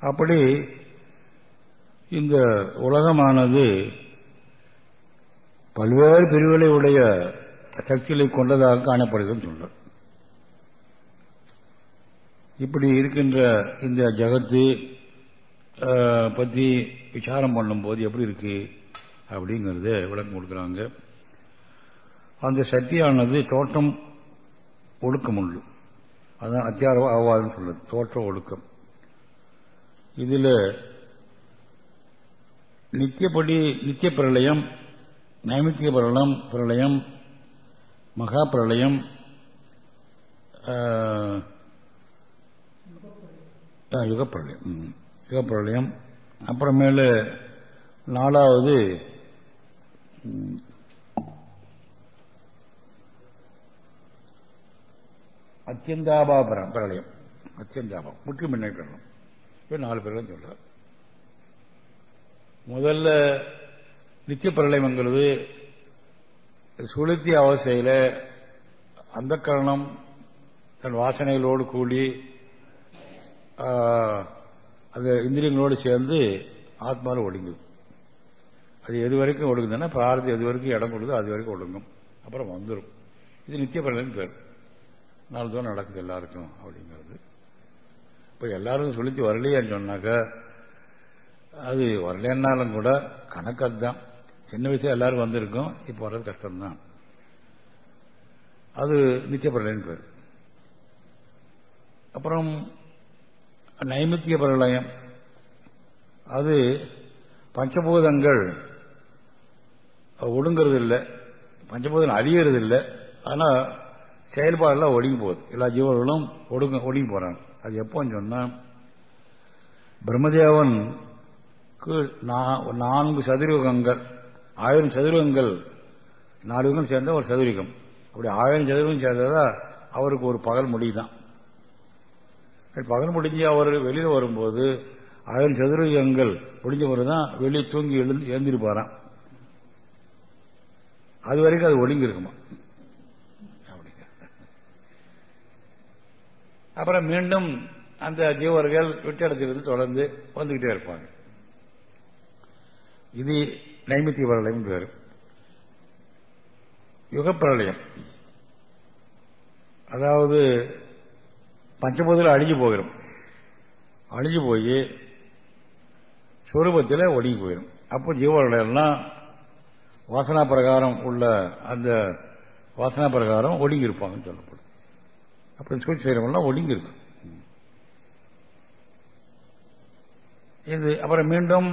அப்படி இந்த உலகமானது பல்வேறு பிரிவுகளை உடைய சக்திகளை கொண்டதாக காணப்படுகிறது சொல்றார். இப்படி இருக்கின்ற இந்த ஜகத்து பற்றி விசாரம் பண்ணும்போது எப்படி இருக்கு அப்படிங்கறத விளக்கம் கொடுக்குறாங்க. அந்த சக்தியானது தோற்றம் ஒழுக்கம் உண்டு. அதுதான் அத்தியாரம் ஆவாதுன்னு சொல்றது. தோற்றம் ஒழுக்கம். இதில் நித்தியப்படி நித்திய பிரளயம் நைமித்திய பிரளம் பிரளயம் மகா பிரளயம் யுகப்பிரளயம். யுகப்பிரளயம் அப்புறமேல நாலாவது அத்தியந்தாபா பிரளயம். அத்தியந்தாபம் முற்று மின்னை இப்போ நாலு பிரளயம் சொல்றார். முதல்ல நித்திய பிரளயம்ங்கிறது சுளுத்தி அவசையில் அந்த கரணம் தன் வாசனைகளோடு கூடி அந்த இந்திரியங்களோடு சேர்ந்து ஆத்மாவில் ஒடுங்குது. அது எது வரைக்கும் ஒடுங்குதுன்னா பிரார்த்தம் எது வரைக்கும் இடம் கொடுக்குதோ அது வரைக்கும் ஒடுங்கும். அப்புறம் வந்துடும் இது நித்திய பிரளயம் பேர். நாலு தூரம் நடக்குது எல்லாருக்கும் அப்படிங்கிறது. இப்போ எல்லாரும் சொல்லித்து வரலையான்னு சொன்னாக்க அது வரலன்னாலும் கூட கணக்கு அதுதான். சின்ன வயசுல எல்லாரும் வந்திருக்கும் இப்போ வர்றது கஷ்டம்தான். அது நித்திய பேர். அப்புறம் நைமித்திய பிரளயம். அது பஞ்சபூதங்கள் ஒடுங்கிறது இல்லை பஞ்சபூதம் அழியறது இல்லை ஆனால் செயல்பாடெல்லாம் ஒடுங்கி போகுது. எல்லா ஜீவர்களும் ஒடுங்க ஒடுங்கி போகிறாங்க அது எப்போன்னு சொன்னா பிரம்மதேவனுக்கு நா- நான்கு சதுரயுகங்கள் ஆயிரம் சதுரங்கள் நாலு யுகம் சேர்ந்த ஒரு சதுரிகம் அப்படி ஆயிரம் சதுரகம் சேர்ந்ததா அவருக்கு ஒரு பகல் முடிதான் பகல் முடிஞ்சு அவர் வெளியில் வரும்போது ஆயிரம் சதுரயுகங்கள் முடிஞ்ச பிறகுதான் வெளியே தூங்கி எழுந்து எழுந்திருப்பாராம். அது வரைக்கும் அது ஒடுங்கி இருக்குமா அப்புறம் மீண்டும் அந்த ஜீவர்கள் விட்டிடத்திலிருந்து தொடர்ந்து வந்துகிட்டே இருப்பாங்க. இது நைமித்திய பிரளயம் பேரு. யுகப்பிரளயம். அதாவது பஞ்சபூதத்தில் அழிஞ்சு போகிறோம் அழிஞ்சு போய் சொரூபத்தில் ஒடுங்கி போயிடும் அப்போ ஜீவர்களெல்லாம் வாசனா பிரகாரம் உள்ள அந்த வாசனா பிரகாரம் ஒடுங்கி இருப்பாங்கன்னு சொல்லப்படும் அப்படி சொல்லி செய்யறவங்கலாம் ஒடுங்கி இருக்கும் இது அப்புறம் மீண்டும்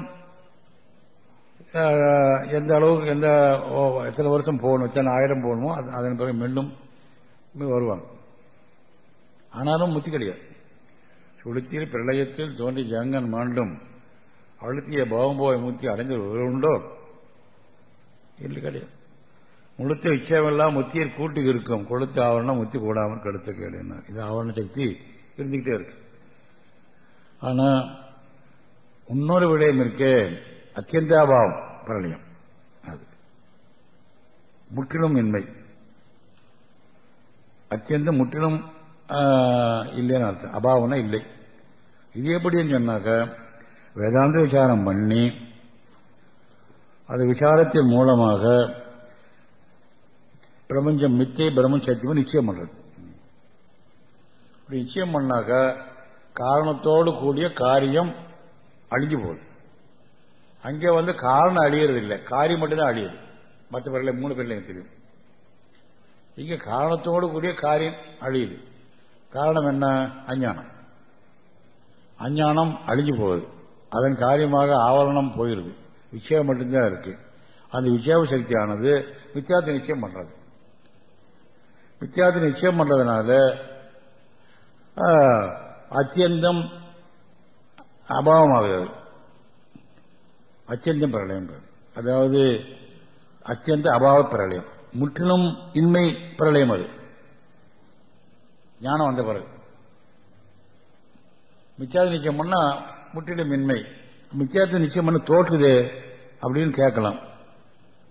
எந்த அளவுக்கு எந்த ஓ, எத்தனை வருஷம் போகணும் எத்தனை ஆயிரம் போகணுமோ அதன் பிறகு மீண்டும் வருவாங்க. ஆனாலும் முத்தி கிடையாது. சுளுத்தியில் பிரளயத்தில் தோன்றி ஜங்கன் மாண்டும் அழுத்திய பாவம்போய் முத்தி அடைஞ்ச உண்டோ? இல்லை கிடையாது. முழுத்த இச்சமெல்லாம் முத்தியர் கூட்டு இருக்கும். கொளுத்து ஆவரணம் முத்தி கூடாமல் கடுத்த கேடு இது ஆவரண சக்தி இருந்துகிட்டே இருக்கு. ஆனா இன்னொரு விடயம் இருக்கே. அத்தியந்தாபாவம் பிரளயம். அது. முற்றிலும் இன்மை. அத்தியந்த முற்றிலும் ஆஹ், இல்லைன்னு அர்த்தம். அபாவம்னா இல்லை. இது எப்படின்னு சொன்னாக்க வேதாந்த விசாரம் பண்ணி அது விசாரத்தின் மூலமாக பிரபஞ்சம் மித்தே பிரம்மன் சத்தியம் நிச்சயம் பண்றது. இப்படி நிச்சயம் பண்ணாக்க காரணத்தோடு கூடிய காரியம் அழிஞ்சு போகுது. அங்கே வந்து காரணம் அழியறது இல்லை காரியம் மட்டும்தான் அழியுது. மற்ற பேர்ல மூணு பேர்ல எனக்கு தெரியும். இங்க காரணத்தோடு கூடிய காரியம் அழியுது. காரணம் என்ன? அஞ்ஞானம். அஞ்ஞானம் அழிஞ்சு போகுது. அதன் காரியமாக ஆவரணம் போயிருது. விஷயம் மட்டும்தான் இருக்கு. அந்த விஷய சக்தியானது வித்தியாச நிச்சயம் பண்றது. வித்தியாச நிச்சயம் பண்றதுனால ஆஹ், அத்தியந்தம் அபாவமாகிறது. அத்தியந்தம் பிரளயம் அதாவது அத்தியந்த அபாவ பிரளயம். முற்றிலும் இன்மை பிரளயம் அது. ஞானம் வந்த பிறகு. மிச்சாத நிச்சயம் பண்ணா முற்றிலும் இன்மை. மித்தியாத்த நிச்சயம் பண்ண தோற்றுதே அப்படின்னு கேட்கலாம்.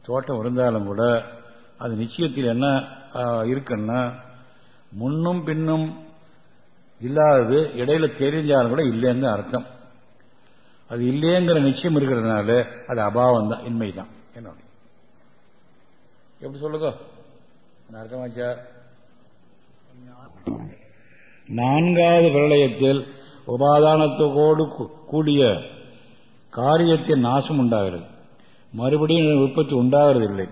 தோட்டம் இருந்தாலும் கூட அது நிச்சயத்தில் என்ன? இருக்குன்னா முன்னும் பின்னும் இல்லாதது இடையில தெரிஞ்சாலும் கூட இல்லைன்னு அர்த்தம். அது இல்லையங்கிற நிச்சயம் இருக்கிறதுனால அது அபாவம் தான் இன்மை தான். என்ன எப்படி சொல்லுங்க அர்த்தமாச்சா நான்காவது பிரளயத்தில் உபாதானத்தோடு கூடிய காரியத்தின் நாசம் உண்டாகிறது. மறுபடியும் உற்பத்தி உண்டாகிறதில்லை.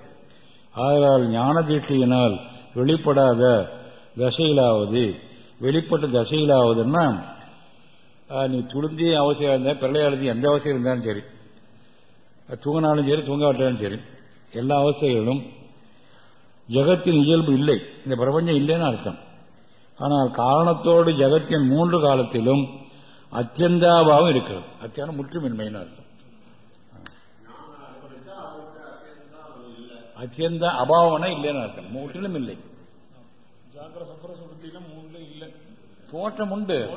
ஆதலால் ஞான தீட்சியினால் வெளிப்படாத தசையிலாவது வெளிப்பட்ட தசையிலாவதுன்னா நீ துளுந்தி அவசியம் இருந்தால் பிரளயாளத்தி எந்த அவசியம் இருந்தாலும் சரி. தூங்கினாலும் சரி தூங்காவிட்டாலும் சரி. எல்லா அவசியங்களும் ஜகத்தின் இயல்பு இல்லை. இந்த பிரபஞ்சம் இல்லைன்னு அர்த்தம். ஆனால் காரணத்தோடு ஜகத்தின் மூன்று காலத்திலும் அத்தியந்தாபாவம் இருக்கிறது. அத்தியான முற்றுமின்மைன்னு அர்த்தம். அத்தியந்த அபாவம்னா இல்லைன்னு அர்த்தம். முற்றிலும் இல்லை. தோற்றம் உண்டு.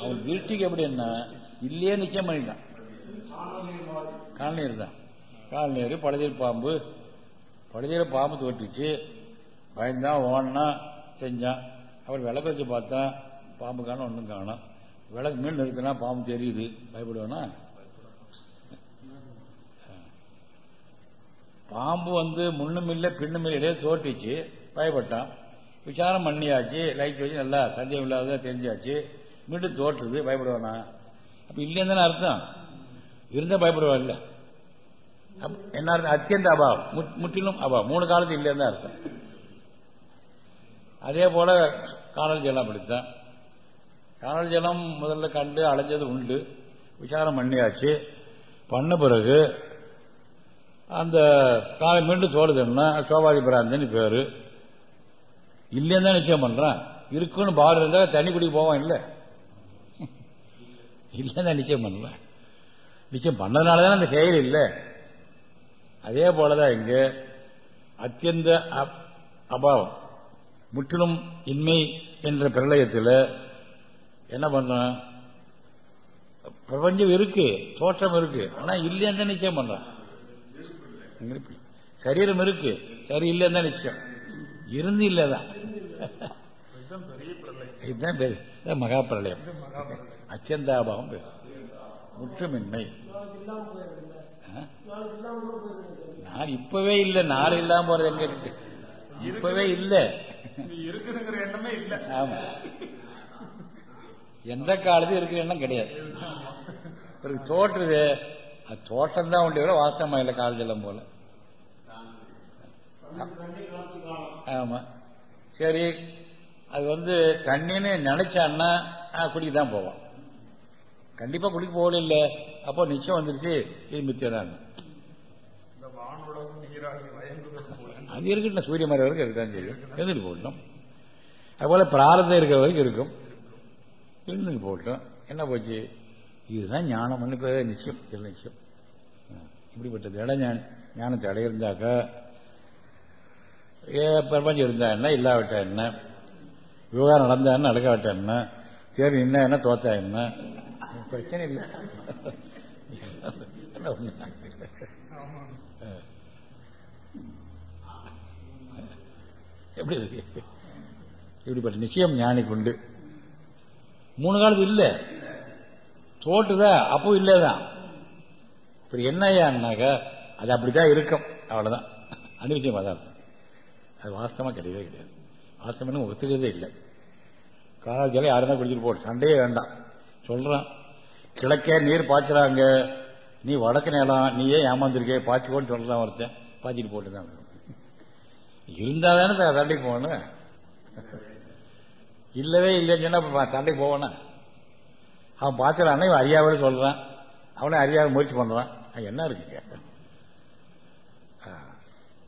அவன் திருஷ்டிக்கு எப்படி என்ன? இல்லையே நிச்சயம் பண்ணிட்டான். கால்நீர் தான். கால்நீர் பழதியில் பாம்பு. பழதியில் பாம்பு தோற்றுச்சு. பயந்தான் ஓடனா செஞ்சான். அவர் விளக்கு வச்சு பார்த்தா பாம்பு காணும் ஒன்றும் காணும். விளக்கு மீன் நிறுத்தினா பாம்பு தெரியுது. பயப்படுவேனா? பாம்பு வந்து முன்னும் இல்லை பின்னும் இல்லை பயப்பட்டான். விசாரம் பண்ணியாச்சு. லைட் வச்சு நல்லா சந்தேகம் இல்லாத தெரிஞ்சாச்சு. மீண்டும் தோற்றுது. பயப்படுவானா? அப்ப இல்லைன்னு அர்த்தம். இருந்தா பயப்படுவா இல்ல. என்ன அர்த்தம்? அத்தியந்த அபாவம். முற்றிலும் அபாவம். மூணு காலத்து இல்லைன்னு அர்த்தம். அதே போல காணல் ஜலம் அப்படித்தான். காணல் ஜலம் முதல்ல கண்டு அலைஞ்சது உண்டு. விசாரம் பண்ணியாச்சு. பண்ண பிறகு அந்த காலை மீண்டும் தோடுதுன்னா சோபாதி பிராந்தன் பேரு. இல்லைன்னு தான் நிச்சயம் பண்றான். இருக்குன்னு பார் இருந்தா தண்ணி குடிக்க போவான் இல்ல. இல்லைன்னு நிச்சயம் பண்ணல. நிச்சயம் பண்ணதுனாலதான் அந்த செயல் இல்லை. அதே போலதான் இங்க அத்தியந்த அபாவம். முற்றிலும் இன்மை என்ற பிரளயத்தில் என்ன பண்றான் பிரபஞ்சம் இருக்கு தோற்றம் இருக்கு. ஆனா இல்லைன்னு நிச்சயம் பண்றான். சரீரம் இருக்கு. சரி இல்லைன்னு தான் நிச்சயம். இருந்து இல்லதான் இதுதான் பேரு. மகா பிரளயம் அச்சந்தாபாவம் பேர். முற்றுமின்மை. நான் இப்பவே இல்லை. நாள் இல்லாம போறது எங்க இருக்கு? இப்பவே இல்லை. இருக்குங்கிற எண்ணமே இல்ல. ஆமா. எந்த காலத்தையும் இருக்கிற எண்ணம் கிடையாது. பிறகு தோற்றுது. அது தோட்டம் தான் உண்டு வாஸ்தவமா இல்லை காலஜலம் போல. ஆமா. சரி அது வந்து தண்ணின்னு நினைச்சான்னா குடிக்க தான் போவான். கண்டிப்பா குடிக்க போகல இல்ல அப்போ நிச்சயம் வந்துருச்சு இது மித்தியதான் அது இருக்கட்டும் சூரிய மறை வரைக்கும் இருக்கான்னு செய்யும். எழுந்துட்டு போகட்டும். அதுபோல பிராரதம் இருக்கிற வரைக்கும் இருக்கும். எழுந்துட்டு போகட்டும். என்ன போச்சு? இதுதான் ஞானம். நிச்சயம் நிச்சயம். இப்படிப்பட்டது இட ஞான ஞானத்தை அடையிருந்தாக்கா பிரபஞ்சம் இருந்தா என்ன இல்லாவிட்டா என்ன விவகாரம் நடந்தா என்ன நடக்காவிட்டா என்ன தேர்வு என்ன என்ன தோத்தா என்ன? பிரச்சனை இல்லை. எப்படி இருக்கு? இப்படிப்பட்ட நிச்சயம் ஞானிக்கு உண்டு. மூணு காலத்து இல்லை. தோட்டுதா அப்போ இல்லதான் இப்ப என்னையான்னாக்கா அது அப்படிதான் இருக்கும். அவ்வளவுதான். அனுபவிச்சம் அதான் அது வாஸ்தவமா கிடையவே கிடையாது. வாஸ்தவம் ஒத்துக்கிறதே இல்லை. காலஜலம் யாருன்னா குடிச்சிட்டு போடு சண்டையே வேண்டாம். சொல்றான். கிழக்கே நீர் பாய்ச்சுறாங்க. நீ வடக்கு நிலம் நீயே ஏமாந்துருக்கே பாய்ச்சிக்கோன்னு சொல்கிறான் ஒருத்தன். பாய்ச்சிட்டு போட்டுதான் இருந்தா தானே சண்டைக்கு போகணும்? இல்லவே இல்லைன்னு சொன்னா சண்டைக்கு போவானா? அவன் பாய்ச்சலான இவன் அறியாவே சொல்றான். அவனே அறியாத முயற்சி பண்றான். என்ன இருக்கு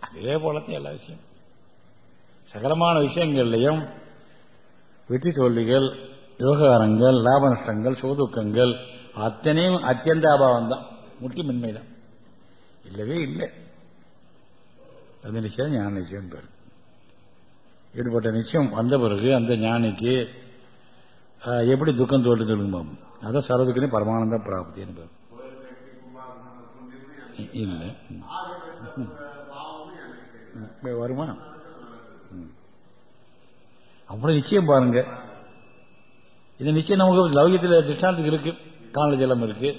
அதே போலத்தான் எல்லா விஷயம். சகலமான விஷயங்கள்லையும் வெற்றி தோல்விகள் விவகாரங்கள் லாப நஷ்டங்கள் சுகதுக்கங்கள் அத்தனையும் அத்தியந்த அபாவம் தான் முற்றிமின்மை தான் இல்லவே இல்லை. அந்த நிச்சயம் ஞான நிச்சயம் பேர். ஈடுபட்ட நிச்சயம் வந்த பிறகு அந்த ஞானிக்கு எப்படி துக்கம் தோற்று சொல்லும்போம் அதான் சரதுக்குன்னு பரமானந்த பிராப்தின்னு பேர் இல்லை. வருமா? அவ்வளவு நிச்சயம் பாருங்க. இந்த நிச்சயம் நமக்கு லௌகியத்தில் திஷ்டாந்தத்துக்கு இருக்கு. காணல ஜலம் இருக்கு.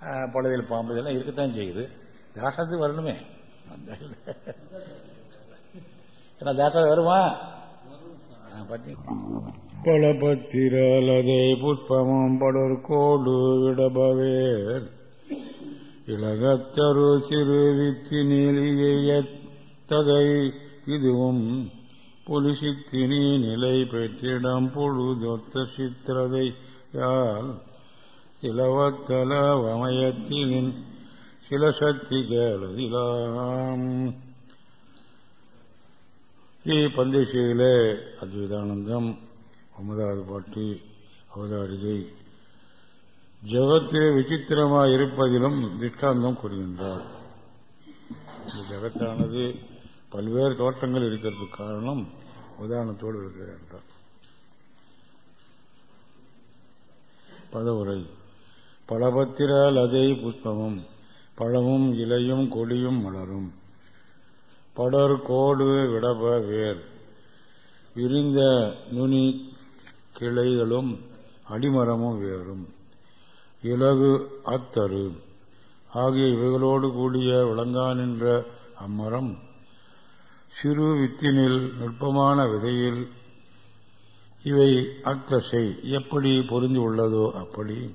அஹ், பாம்பு இதெல்லாம் இருக்கத்தான் செய்யுது. தாசத்துக்கு வரணுமே. அந்த இல்ல. ஏன்னா தாசம் வருமா பலபத்திரலதை புஷ்பமும் படற்கோடு விடபவேர். இலகத்தரு சிறு வித்தி நீலியத்தகை இதுவும் புலிசித்தினி நிலை பெற்றிடம் பொழுதொத்த சித்திரதை யால் சிலவத்தல வமயத்தின் சில சக்திகளதிலாம் ஸ்ரீ பந்தேசியிலே அத்வைதானந்தம் ஒன்பதாவது பாட்டு அவதாரிகை. ஜகத்து விசித்திரமாக இருப்பதிலும் திஷ்டாந்தம் கூறுகின்றார். இந்த ஜகத்தானது பல்வேறு தோற்றங்கள் இருக்கிறதுக்கு காரணம் உதாரணத்தோடு இருக்கிறார் பதவுரை. பலபத்திர லதை புஷ்பமும் பழமும் இலையும் கொடியும் மலரும். படர் கோடு விடப வேர். விரிந்த நுனி கிளைகளும் அடிமரமும் வேறும் இலகு அத்தரு. ஆகிய இவைகளோடு கூடிய விளங்கா நின்ற அம்மரம் சிறு வித்தினில் நுட்பமான விதையில் இவை அத்தசை எப்படி பொருந்தி உள்ளதோ அப்படி.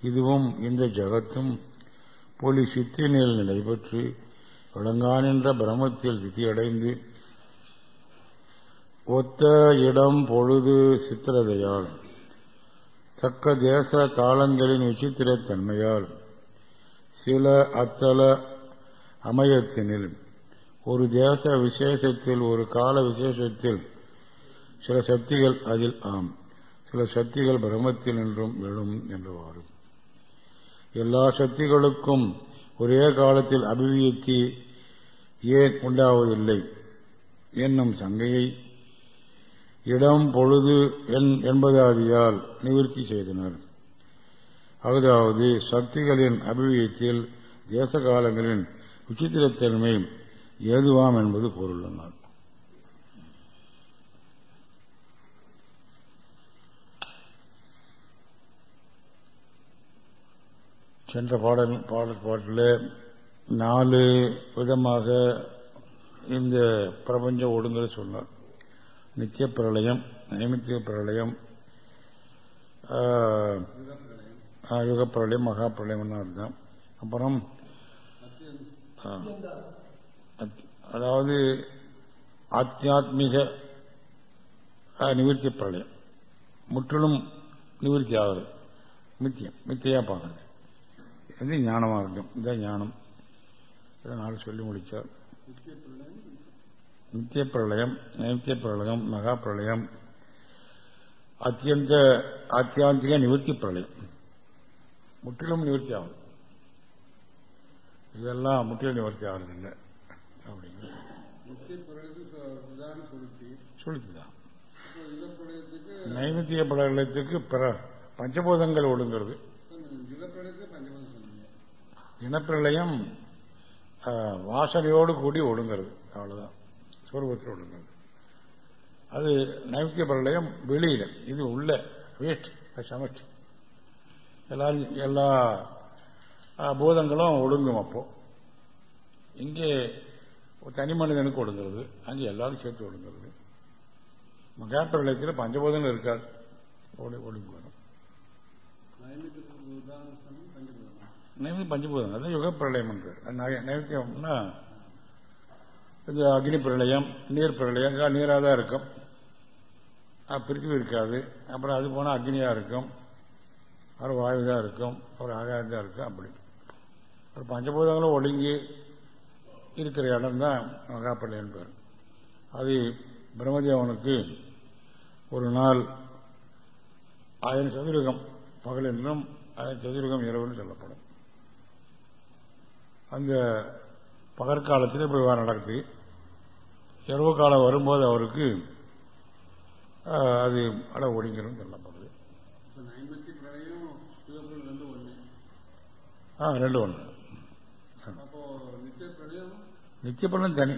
இதுவும் இந்த ஜகத்தும் பொலி சித்தினில் நிலைபெற்று விளங்கானின்ற பிரமத்தில் திதியடைந்து ஒத்த இடம் பொழுது சித்திரதையால் தக்க தேச காலங்களின் விசித்திரத்தன்மையால் சில அத்தல அமயத்தினில் ஒரு தேச விசேஷத்தில் ஒரு கால விசேஷத்தில் சில சக்திகள் அதில் ஆம். சில சக்திகள் பிரம்மத்தில் நின்றும் எழும் என்றுவாரும் எல்லா சக்திகளுக்கும் ஒரே காலத்தில் அபிவியத்தி ஏன் உண்டாவதில்லை? என்னும் சங்கையை இடம் பொழுது என்பதாதியால் நிவர்த்தி செய்தனர். அதாவது சக்திகளின் அபிவியத்தில் தேச காலங்களின் விசித்திரத்தன்மை ஏதுவாம் என்பது பொருள் சென்ற பாடல் பாடல் பாட்டில் நாலு விதமாக இந்த பிரபஞ்ச ஒடுங்கல் சொன்னார். நித்திய பிரளயம் நைமித்திய பிரளயம் யுக பிரளயம் மகா பிரளயம் அர்த்தம் அப்புறம் அதாவது ஆத்தியாத்மிக நிவர்த்தி பிரளயம் முற்றிலும் நிவர்த்தி ஆகுது மித்தியம் மித்தியா பார்க்கறது. இது ஞானமா இருக்கும் இதுதான் ஞானம். இதை நாள் சொல்லி முடிச்சார். நித்திய பிரளயம் நித்திய பிரளயம் மகா பிரளயம் அத்தியந்த ஆத்தியாந்திக நிவர்த்தி பிரளயம் முற்றிலும் நிவர்த்தி ஆகும் இதெல்லாம் முற்றிலும் நிவர்த்தி ஆகுறதில்லை சொல்லிச்சுதான் நைமித்திய பிரளயத்துக்கு பிற பஞ்சபூதங்கள் ஒடுங்கிறது. இனப்பிரளயம் வாசனையோடு கூடி ஒடுங்கிறது. அவ்வளவுதான். சொருபத்தில் ஒடுங்கிறது. அது நைத்திய பிரளயம் வெளியில இது உள்ள வேஸ்ட் சமஷ்டி எல்லாரும் எல்லா பூதங்களும் ஒடுங்கும் அப்போ. இங்கே தனி மனிதனுக்கு ஒடுங்கிறது. அங்கே எல்லாரும் சேர்த்து ஒடுங்கிறது. மகா பிரளயத்தில் பஞ்சபூதங்கள் இருக்காது. ஒடுங்கு வரும் நைவேத்தியம் பஞ்சபூதம். அது யுக பிரளயம் நைவேத்தியம்னா இது அக்னி பிரளயம் நீர் பிரளயம் நீராக தான் இருக்கும். பிரித்திவி இருக்காது. அப்புறம் அது போனால் அக்னியாக இருக்கும். அப்புறம் வாயு தான் இருக்கும். அப்புறம் ஆகாயம் தான் இருக்கும். அப்படி. அப்புறம் பஞ்சபூதங்களும் ஒழுங்கி இருக்கிற இடம் தான் மகாப்பிரளயம் பேர். அது பிரம்மதேவனுக்கு ஒரு நாள் ஆயிரம் சதுரகம் பகல் என்றும் ஆயிரம் சதுரகம் இரவுன்னு சொல்லப்படும். அந்த பகற்காலத்தில் இப்படி வேறு நடக்குது. இரவு காலம் வரும்போது அவருக்கு அது அட ஒடுங்கிடும் சொல்லப்படுது. ஆ ரெண்டு ஒன்று நித்திய பிரளயம்? தனி.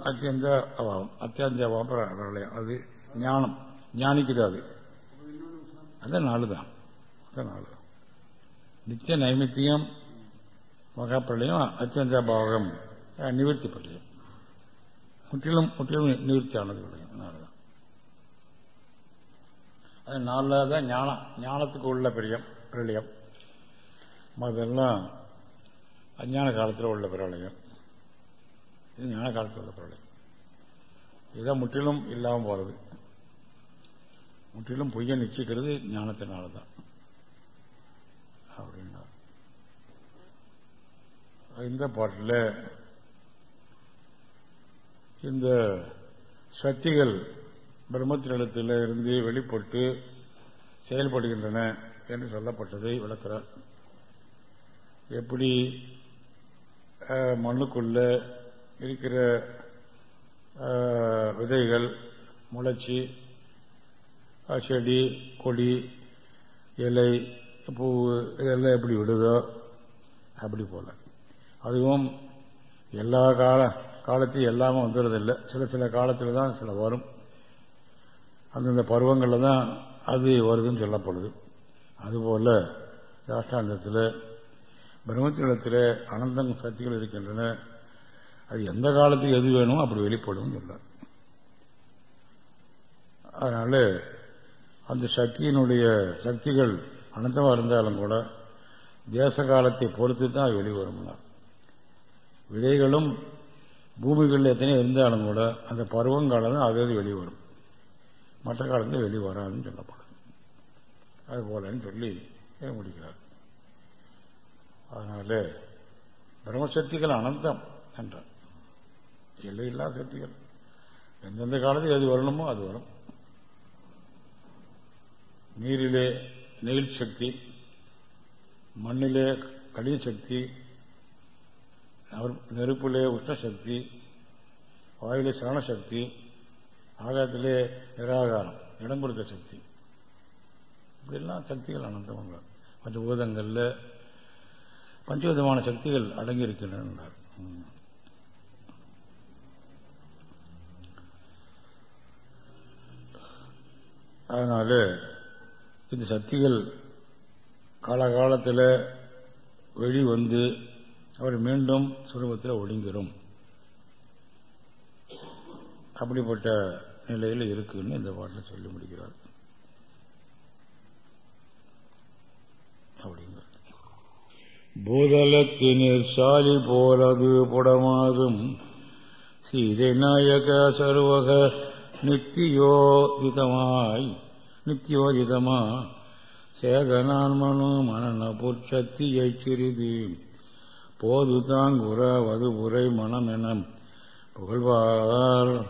அத்தியந்த அபாவம் அத்தியாந்திய அபாவம் பிரளயம் அது ஞானம். ஞானிக்குது அது. அந்த நாலு தான் நாலு தான் நித்திய நைமித்தியம் மகாப்பிரளயம் அத்தியந்த பாவகம் நிவர்த்தி பிரளயம் முற்றிலும் முற்றிலும் நிவர்த்தியானது பிரளயம் நாலு தான் அது நாலாவது தான் ஞானம் ஞானத்துக்கு உள்ள பிரியம் பிரளயம் அதெல்லாம் அஞ்ஞான காலத்தில் உள்ள பிரளயம் இது ஞான காலத்தில் உள்ள பிரளயம் இதுதான் முற்றிலும் இல்லாமல் போறது. முற்றிலும் பொய்ய நிச்சயிக்கிறது ஞானத்தினால தான் அப்படின்னா இந்த பாட்டில் இந்த சக்திகள் பிரம்மத்தினிடத்தில் இருந்து வெளிப்பட்டு செயல்படுகின்றன என்று சொல்லப்பட்டதை விளக்கிறார். எப்படி அஹ், மண்ணுக்குள்ள இருக்கிற விதைகள் முளைச்சி செடி கொடி இலை பூ இதெல்லாம் எப்படி விடுதோ அப்படி போல. அதுவும் எல்லா கால காலத்தையும் எல்லாமே வந்துடுறதில்லை. சில சில காலத்தில் தான் சில வரும். அந்தந்த பருவங்களில் தான் அது வருதுன்னு சொல்லப்படுது. அதுபோல ராஷ்டாந்தத்தில் பிரம்மத்திடத்தில் அனந்தம் சக்திகள் இருக்கின்றன. அது எந்த காலத்துக்கு எது வேணுமோ அப்படி வெளிப்படும் சொல்றார். அதனால அந்த சக்தியினுடைய சக்திகள் அனந்தமாக இருந்தாலும் கூட தேச காலத்தை பொறுத்து தான் அது வெளிவரும்னார் விதைகளும் பூமிகளில் எத்தனையோ இருந்தாலும் கூட அந்த பருவங்காலம் தான் அது வெளிவரும். மற்ற காலத்தில் வெளிவராதுன்னு சொல்லப்படும். அது போலன்னு சொல்லி முடிக்கிறார். அதனால பிரம்மசக்திகள் அனந்தம் என்றார். எல்லையில்லா சக்திகள் எந்தெந்த காலத்தில் எது வரணுமோ அது வரும். நீரிலே நெகிழ் சக்தி மண்ணிலே கடின சக்தி நெருப்பிலே உஷ்ணசக்தி வாயிலே சரணசக்தி ஆகாயத்திலே நிராகாரம் இடம் கொடுக்க சக்தி. இப்படிலாம் சக்திகள் அனந்தமாக பஞ்சபூதங்களில் பஞ்சவிதமான சக்திகள் அடங்கி இருக்கின்றன அதனால இந்த சக்திகள் காலகாலத்தில் வெளி வந்து அவர் மீண்டும் சுரூபத்தில் ஒடுங்கிடும் அப்படிப்பட்ட நிலையில் இருக்குன்னு இந்த பாட்டில் சொல்லி முடிக்கிறார். அப்படிங்கிறது பூதலத்தினில் சாலி போலது புடமாகும் சீதை நாயக சர்வக நித்தியோதிதமாய் நித்தியோதிதமா சேதனான் மனு மனன பொற்சக்தியை சிறிது போது தாங்குற வதுபுரை என புகழ்வார்.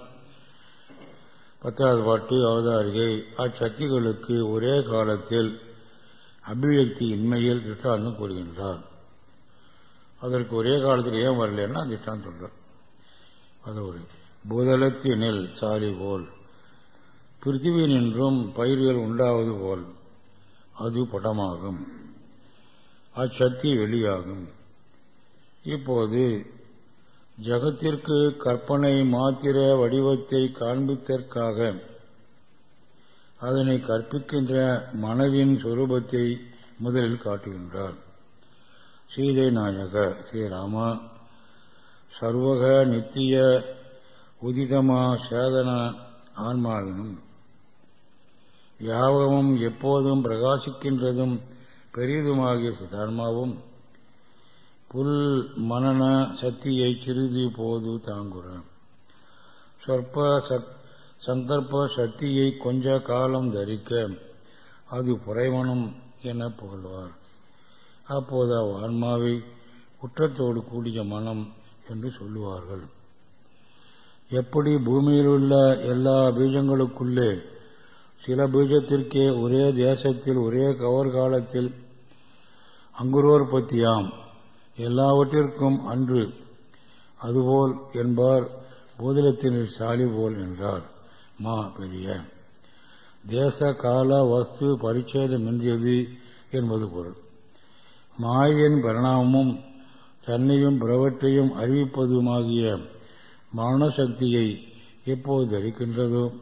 பத்தாவது பாட்டு அவதாரிகை. அச்சக்திகளுக்கு ஒரே காலத்தில் அபிவியக்தி இன்மையில் திட்டாந்தம் கூறுகின்றார். அதற்கு ஒரே காலத்தில் ஏன் வரலன்னா திஷ்டாந்தம் சொல்றார். அது ஒரு புதலத்தினில் சாரி போல். பிருத்திவி நின்றும் பயிர்கள் உண்டாவது போல். அது படமாகும். அச்சக்தி வெளியாகும். இப்போது ஜகத்திற்கு கற்பனை மாத்திர வடிவத்தை காண்பித்தற்காக அதனை கற்பிக்கின்ற மனதின் சொரூபத்தை முதலில் காட்டுகின்றார். சீதை நாயக ஸ்ரீராமா சர்வக நித்திய உதிதமா சேதன ஆன்மாவினும் யாவமும் எப்போதும் பிரகாசிக்கின்றதும் பெரிதுமாகிய சிதான்மாவும் புல் மனன சக்தியை சிறிது போது தாங்குற. சொற்ப சந்தர்ப்ப சக்தியை கொஞ்ச காலம் தரிக்க அது புறைமனம் என புகழ்வார். அப்போது ஆன்மாவை குற்றத்தோடு கூடிய மனம் என்று சொல்லுவார்கள். எப்படி பூமியில் உள்ள எல்லா பீஜங்களுக்குள்ளே சில பீஜத்திற்கே ஒரே தேசத்தில் ஒரே கவர் காலத்தில் அங்குரோற்பத்தியாம் எல்லாவற்றிற்கும் அன்று அதுபோல் என்பார் பூதலத்தினர் சாலி போல் என்றார் மா பெரிய தேச கால வஸ்து பரிச்சேதமின்றியது என்பது பொருள். மாயின் பரிணாமமும் தன்னையும் பிறவற்றையும் அறிவிப்பதுமாகிய மரணசக்தியை எப்போது தரிக்கின்றதோ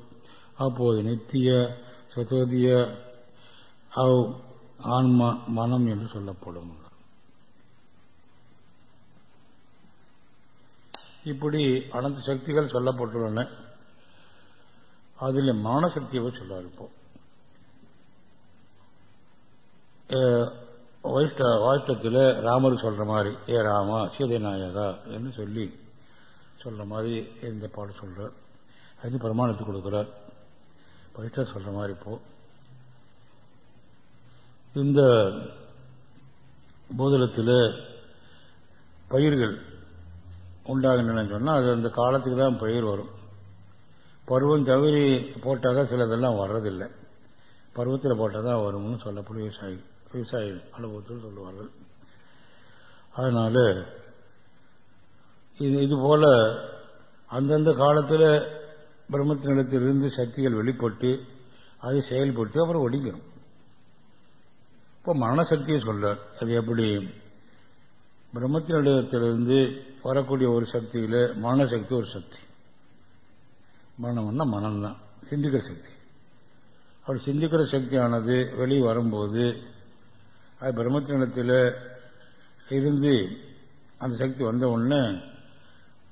அப்போது நித்திய சதோதிய அவ் ஆன்மா மனம் என்று சொல்லப்படும். இப்படி அனைத்து சக்திகள் சொல்லப்பட்டுள்ளன. அதில் மரணசக்தியை சொல்ல இருப்போம். வாஷ்டத்தில் ராமர் சொல்ற மாதிரி ஏ ராமா சீதை நாயகா என்று சொல்லி சொல்கிற மாதிரி இந்த பாடம் சொல்கிறார் அது பிரமாணத்தை கொடுக்குறார். பயிற்ற சொல்கிற மாதிரி இப்போ. இந்த பூதளத்தில் பயிர்கள் உண்டாகின்றன சொன்னால் அது அந்த காலத்துக்கு தான் பயிர் வரும். பருவம் தவறி போட்டாக்க சிலதெல்லாம் வர்றதில்லை. பருவத்தில் போட்டால் தான் வரும்னு சொல்லப்படும் விவசாயி விவசாய அனுபவத்தில் சொல்லுவார்கள். அதனால இது இது போல அந்தந்த காலத்தில் பிரம்மத்தினிடத்திலிருந்து சக்திகள் வெளிப்பட்டு அது செயல்பட்டு அப்புறம் ஒடுங்கிடும் இப்போ மரணசக்தியை சொல்றார். அது எப்படி? பிரம்மத்தினிடத்திலிருந்து வரக்கூடிய ஒரு சக்தியில் மரணசக்தி ஒரு சக்தி. மரணம்னா மனம்தான். சிந்திக்கிற சக்தி. அப்படி சிந்திக்கிற சக்தியானது வெளியே வரும்போது அது பிரம்மத்தினிடத்தில் இருந்து அந்த சக்தி வந்த உடனே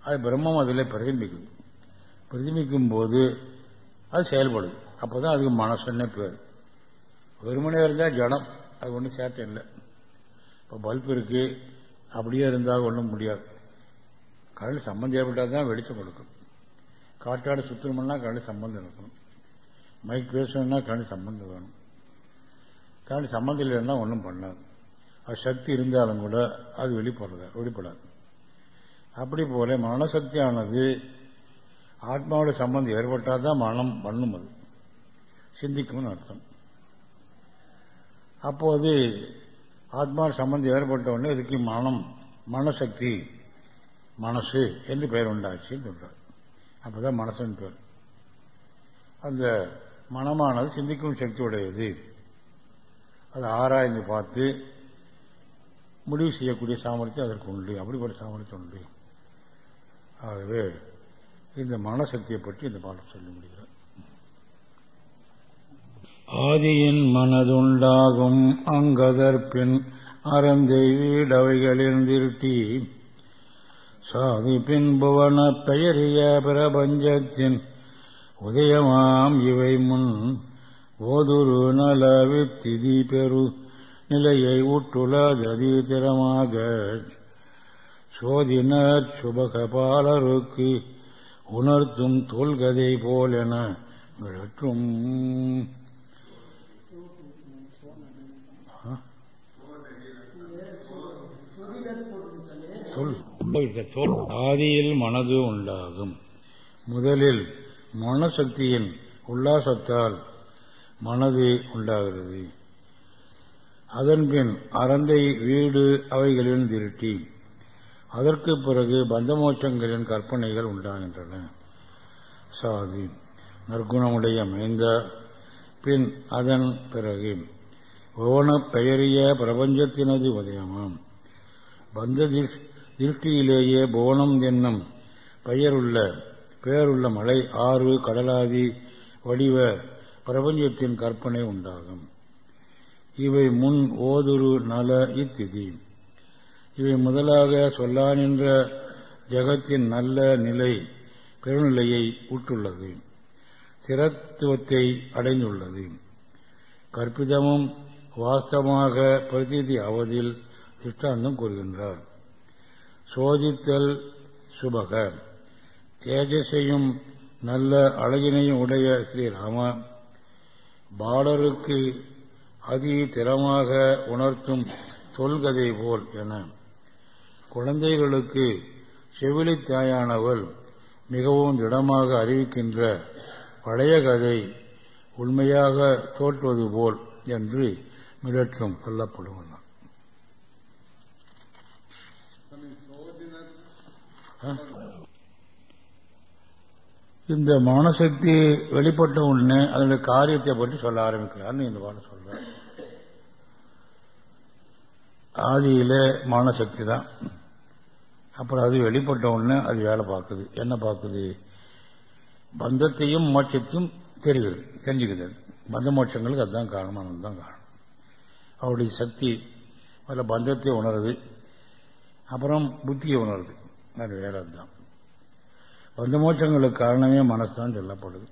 அது பிரம்மம் அதில் பிரதிபிக்கும். பிரதிபிக்கும் போது அது செயல்படுது அப்போதான் அதுக்கு மனசுன்னே பேர். வெறுமனே இருந்தால் ஜடம். அது ஒன்றும் சேட்டை இல்லை. இப்போ பல்ப் இருக்கு. அப்படியே இருந்தால் ஒன்றும் முடியாது. கடல் சம்பந்தம் ஏற்பட்டால் தான் வெளிச்சம் கொடுக்கும். காற்றாடு சுத்தணும்னா கடல் சம்பந்தம் இருக்கணும். மைக் பேசணும்னா கடல் சம்பந்தம் வேணும். கடல் சம்பந்தம் இல்லைன்னா ஒன்றும் பண்ணாது. அது சக்தி இருந்தாலும் கூட அது வெளிப்படுறது வெளிப்படாது. அப்படி போல மனசக்தியானது ஆத்மாவோட சம்பந்தம் ஏற்பட்டால் தான் மனம் பண்ணும் அது. சிந்திக்கும்னு அர்த்தம். அப்போது ஆத்மா சம்பந்தம் ஏற்பட்ட உடனே இதுக்கு மனம் மனசக்தி மனசு என்று பெயர் உண்டாச்சுன்னு சொல்றார். அப்பதான் மனசுன்னு பேர். அந்த மனமானது சிந்திக்கும் சக்தி உடையது அதை ஆராய்ந்து பார்த்து முடிவு செய்யக்கூடிய சாமர்த்தியம் அதற்கு உண்டு. அப்படிப்பட்ட சாமர்த்தியம் உண்டு. ஆகவே இந்த மனசக்தியை பற்றி இந்த பாடம் சொல்லி முடிகிறார் ஆதியின் மனதுண்டாகும் அங்கதற்பின் அறந்தை வீடவைகளில் திருட்டி. சாதி பின்புவன பெயரிய பிரபஞ்சத்தின் உதயமாம் இவை முன். ஓதுரு நல வித்திதி பெரு நிலையை உட்டுளதீதரமாக சோதினர் சுபகபாலருக்கு உணர்த்தும் தோல்கதை போலென விழற்றும் ஆதியில் மனது உண்டாகும். முதலில் மனசக்தியின் உல்லாசத்தால் மனது உண்டாகிறது. அதன்பின் அறந்தை வீடு அவைகளின் திருட்டி. அதற்கு பிறகு பந்தமோட்சங்களின் கற்பனைகள் உண்டாகின்றன. சாதி நற்குணமுடைய மைந்த பின் அதன் பிறகு ஓன பெயரிய பிரபஞ்சத்தினது உதயமாம். பந்த திருஷ்டியிலேயே போனம் என்னும் பெயருள்ள பெயருள்ள மலை ஆறு கடலாதி வடிவ பிரபஞ்சத்தின் கற்பனை உண்டாகும். இவை முன் ஓதுரு நல இத்திதி. இவை முதலாக சொல்லானின்ற ஜகத்தின் நல்ல நிலை பெருநிலையை உட்டுள்ளது சிரத்துவத்தை அடைந்துள்ளது. கற்பிதமும் வாஸ்தவமாக பிரதிநிதி அவதில் திருஷ்டாந்தம் கூறுகின்றார். சோதித்தல் சுபக. தேஜஸையும் நல்ல அழகினையும் உடைய ஸ்ரீராமா பாலருக்கு அதி திறமாக உணர்த்தும் சொல்கதை போல் என. குழந்தைகளுக்கு செவிலித்தாயானவள் மிகவும் திடமாக அறிவிக்கின்ற பழைய கதை உண்மையாக தோற்றுவது போல் என்று மிரட்டும் சொல்லப்படுவன. இந்த மனசக்தி வெளிப்பட்ட உடனே அதனுடைய காரியத்தை பற்றி சொல்ல ஆரம்பிக்கிறார்னு இந்த பாடம் சொல்ற ஆதியில மனசக்தி தான். அப்புறம் அது வெளிப்பட்ட உடனே அது வேலை பார்க்குது. என்ன பார்க்குது? பந்தத்தையும் மோட்சத்தையும் தெரிகிறது தெரிஞ்சுக்கிறது பந்த மோட்சங்களுக்கு அதுதான் காரணம் தான் காரணம். அவருடைய சக்தி அதில் பந்தத்தை உணருது அப்புறம் புத்தியை உணருது. அது வேற அதுதான். பந்த மோட்சங்களுக்கு காரணமே மனசுதான் சொல்லப்படுது.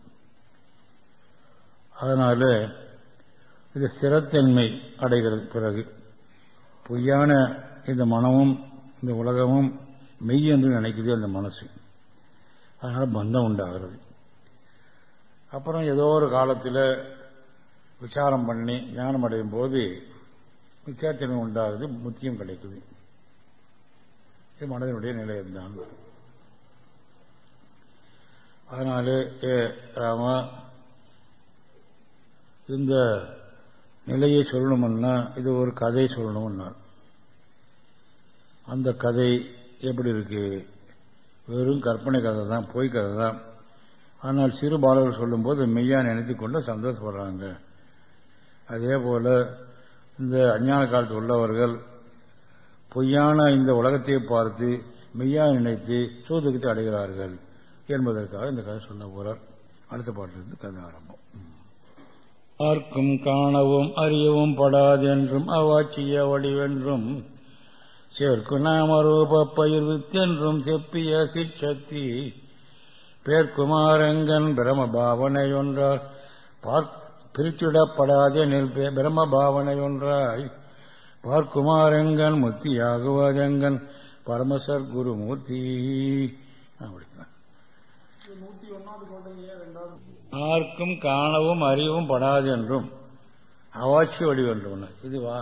அதனால இது ஸ்திரத்தன்மை அடைகிறது பிறகு. பொய்யான இந்த மனமும் இந்த உலகமும் மெய் என்று நினைக்குது அந்த மனசு. அதனால பந்தம் உண்டாகிறது. அப்புறம் ஏதோ ஒரு காலத்தில் விசாரம் பண்ணி ஞானம் அடையும் போது விசாரத்தன்மை உண்டாகுது முத்தியம் கிடைக்குது. இது மனதனுடைய நிலையம்தான். அதனால ஏ ராமா இந்த நிலையை சொல்லணும்னா இது ஒரு கதை சொல்லணும்னார். அந்த கதை எப்படி இருக்கு? வெறும் கற்பனை கதை தான் பொய் கதை தான். ஆனால் சிறு பாலர்கள் சொல்லும்போது மெய்யா நினைத்து கொண்டு சந்தோஷப்படுறாங்க. அதே போல இந்த அஞ்ஞான காலத்தில் உள்ளவர்கள் பொய்யான இந்த உலகத்தை பார்த்து மெய்யா நினைத்து சோதுக்கத்தை அடைகிறார்கள் என்பதற்காக இந்த கதை சொல்ல போறார். அடுத்த பாட்டிலிருந்து கதை ஆரம்பம். பார்க்கும் காணவும் அறியவும் படாதென்றும் அவாச்சிய வடிவென்றும் சேர்க்கு நாமரூப பயிர்வித்தென்றும் செப்பிய சிற்சக்தி பேர்குமாரங்கன் பிரம பாவனை ஒன்றார் பிரிச்சுடப்படாதெனில் பிரம பாவனை ஒன்றாய் பார்க்குமாரங்கன் முத்தியாகுவதெங்கன் பரமசர் குருமூர்த்தி. யாருக்கும் காணவும் அறிவும் படாதென்றும். அவாட்சி அவாட்சிய வடிவென்றும் இது வா